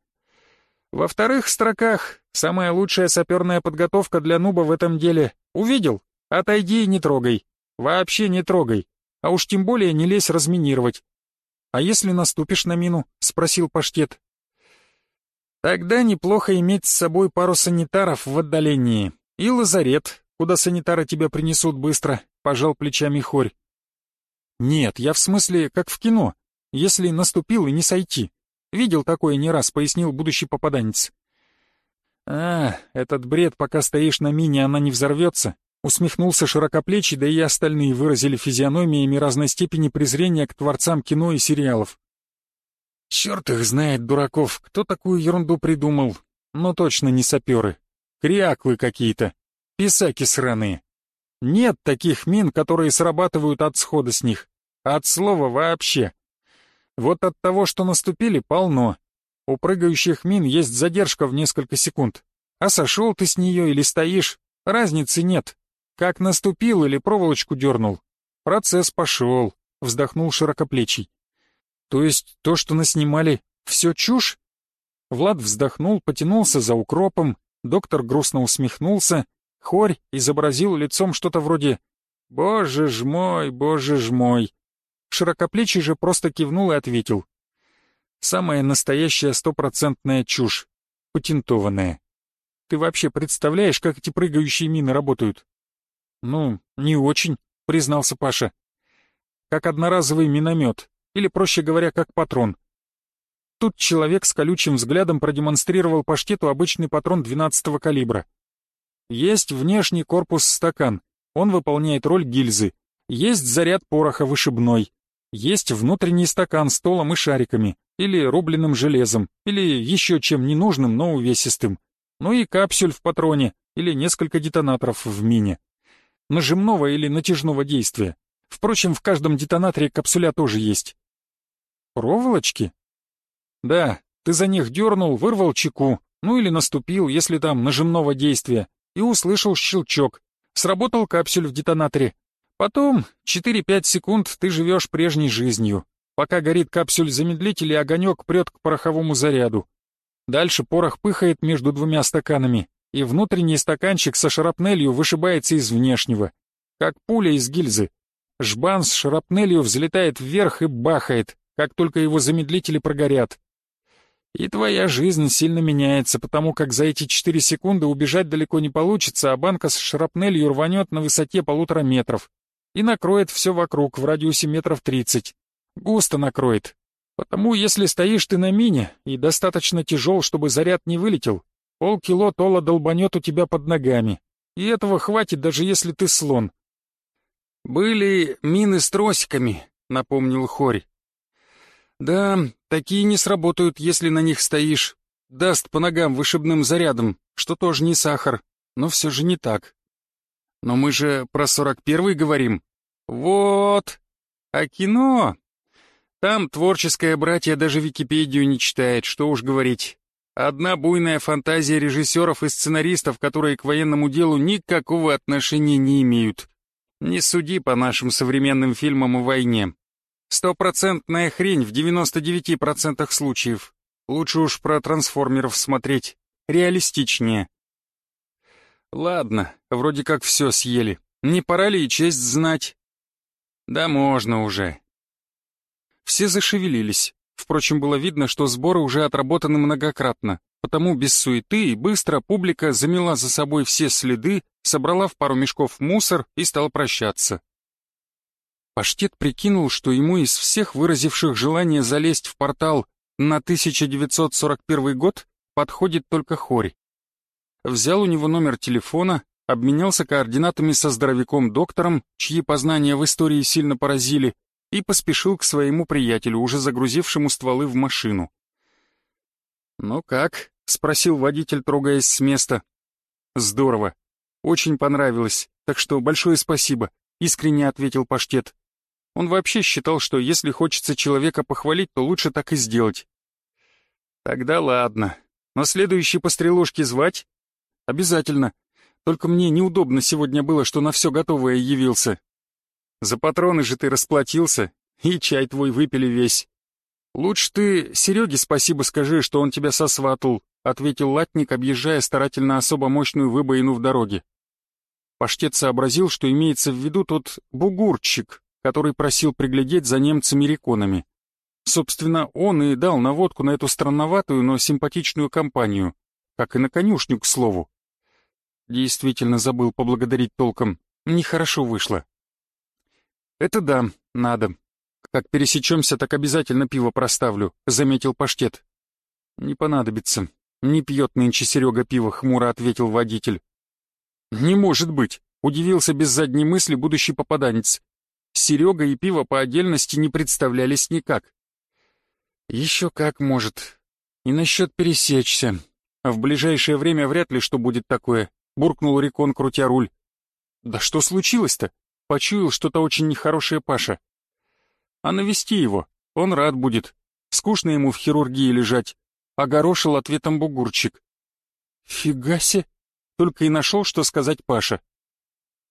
Во вторых строках самая лучшая саперная подготовка для нуба в этом деле. Увидел? Отойди и не трогай. Вообще не трогай. А уж тем более не лезь разминировать. «А если наступишь на мину?» — спросил паштет. «Тогда неплохо иметь с собой пару санитаров в отдалении. И лазарет, куда санитары тебя принесут быстро», — пожал плечами Хорь. «Нет, я в смысле, как в кино. Если наступил и не сойти. Видел такое не раз», — пояснил будущий попаданец. «А, этот бред, пока стоишь на мине, она не взорвется. Усмехнулся широкоплечий, да и остальные выразили физиономиями разной степени презрения к творцам кино и сериалов. Черт их знает, дураков, кто такую ерунду придумал. Но точно не саперы. Криаклы какие-то. Писаки сраные. Нет таких мин, которые срабатывают от схода с них. От слова вообще. Вот от того, что наступили, полно. У прыгающих мин есть задержка в несколько секунд. А сошел ты с нее или стоишь, разницы нет. Как наступил или проволочку дернул? Процесс пошел, вздохнул широкоплечий. То есть то, что наснимали, все чушь? Влад вздохнул, потянулся за укропом, доктор грустно усмехнулся, хорь изобразил лицом что-то вроде «Боже ж мой, боже ж мой!» Широкоплечий же просто кивнул и ответил. «Самая настоящая стопроцентная чушь, патентованная. Ты вообще представляешь, как эти прыгающие мины работают? «Ну, не очень», — признался Паша. «Как одноразовый миномет, или, проще говоря, как патрон». Тут человек с колючим взглядом продемонстрировал паштету обычный патрон 12-го калибра. Есть внешний корпус стакан, он выполняет роль гильзы. Есть заряд пороха вышибной. Есть внутренний стакан с толом и шариками, или рубленным железом, или еще чем ненужным, но увесистым. Ну и капсюль в патроне, или несколько детонаторов в мине нажимного или натяжного действия. Впрочем, в каждом детонаторе капсуля тоже есть. Проволочки? Да, ты за них дернул, вырвал чеку, ну или наступил, если там нажимного действия, и услышал щелчок. Сработал капсюль в детонаторе. Потом 4-5 секунд ты живешь прежней жизнью. Пока горит капсюль замедлителя, огонек прет к пороховому заряду. Дальше порох пыхает между двумя стаканами, и внутренний стаканчик со шрапнелью вышибается из внешнего, как пуля из гильзы. Жбан с шрапнелью взлетает вверх и бахает, как только его замедлители прогорят. И твоя жизнь сильно меняется, потому как за эти четыре секунды убежать далеко не получится, а банка с шрапнелью рванет на высоте полутора метров и накроет все вокруг в радиусе метров тридцать. Густо накроет. Потому если стоишь ты на мине и достаточно тяжел, чтобы заряд не вылетел, Полкило тола долбанет у тебя под ногами. И этого хватит, даже если ты слон. «Были мины с тросиками», — напомнил Хорь. «Да, такие не сработают, если на них стоишь. Даст по ногам вышибным зарядом, что тоже не сахар, но все же не так. Но мы же про сорок первый говорим. Вот. А кино? Там творческое братья даже Википедию не читает, что уж говорить. Одна буйная фантазия режиссеров и сценаристов, которые к военному делу никакого отношения не имеют. Не суди по нашим современным фильмам о войне. Стопроцентная хрень в 99% случаев. Лучше уж про трансформеров смотреть. Реалистичнее. Ладно, вроде как все съели. Не пора ли и честь знать? Да можно уже. Все зашевелились. Впрочем, было видно, что сборы уже отработаны многократно, потому без суеты и быстро публика замела за собой все следы, собрала в пару мешков мусор и стала прощаться. Паштет прикинул, что ему из всех выразивших желание залезть в портал на 1941 год подходит только Хорь. Взял у него номер телефона, обменялся координатами со здоровяком-доктором, чьи познания в истории сильно поразили, и поспешил к своему приятелю, уже загрузившему стволы в машину. «Ну как?» — спросил водитель, трогаясь с места. «Здорово. Очень понравилось, так что большое спасибо», — искренне ответил Паштет. Он вообще считал, что если хочется человека похвалить, то лучше так и сделать. «Тогда ладно. Но следующий по стрелушке звать?» «Обязательно. Только мне неудобно сегодня было, что на все готовое явился. За патроны же ты расплатился, и чай твой выпили весь. Лучше ты Сереге спасибо скажи, что он тебя сосватал, ответил латник, объезжая старательно особо мощную выбоину в дороге. Паштет сообразил, что имеется в виду тот бугурчик, который просил приглядеть за немцами-реконами. Собственно, он и дал наводку на эту странноватую, но симпатичную компанию, как и на конюшню, к слову. Действительно забыл поблагодарить толком, нехорошо вышло. «Это да, надо. Как пересечемся, так обязательно пиво проставлю», — заметил паштет. «Не понадобится. Не пьет нынче Серега пиво», — хмуро ответил водитель. «Не может быть», — удивился без задней мысли будущий попаданец. Серега и пиво по отдельности не представлялись никак. «Еще как может. И насчет пересечься. В ближайшее время вряд ли что будет такое», — буркнул Рикон, крутя руль. «Да что случилось-то?» Почуял что-то очень нехорошее Паша. А навести его, он рад будет. Скучно ему в хирургии лежать. Огорошил ответом бугурчик. Фига се! Только и нашел, что сказать Паша.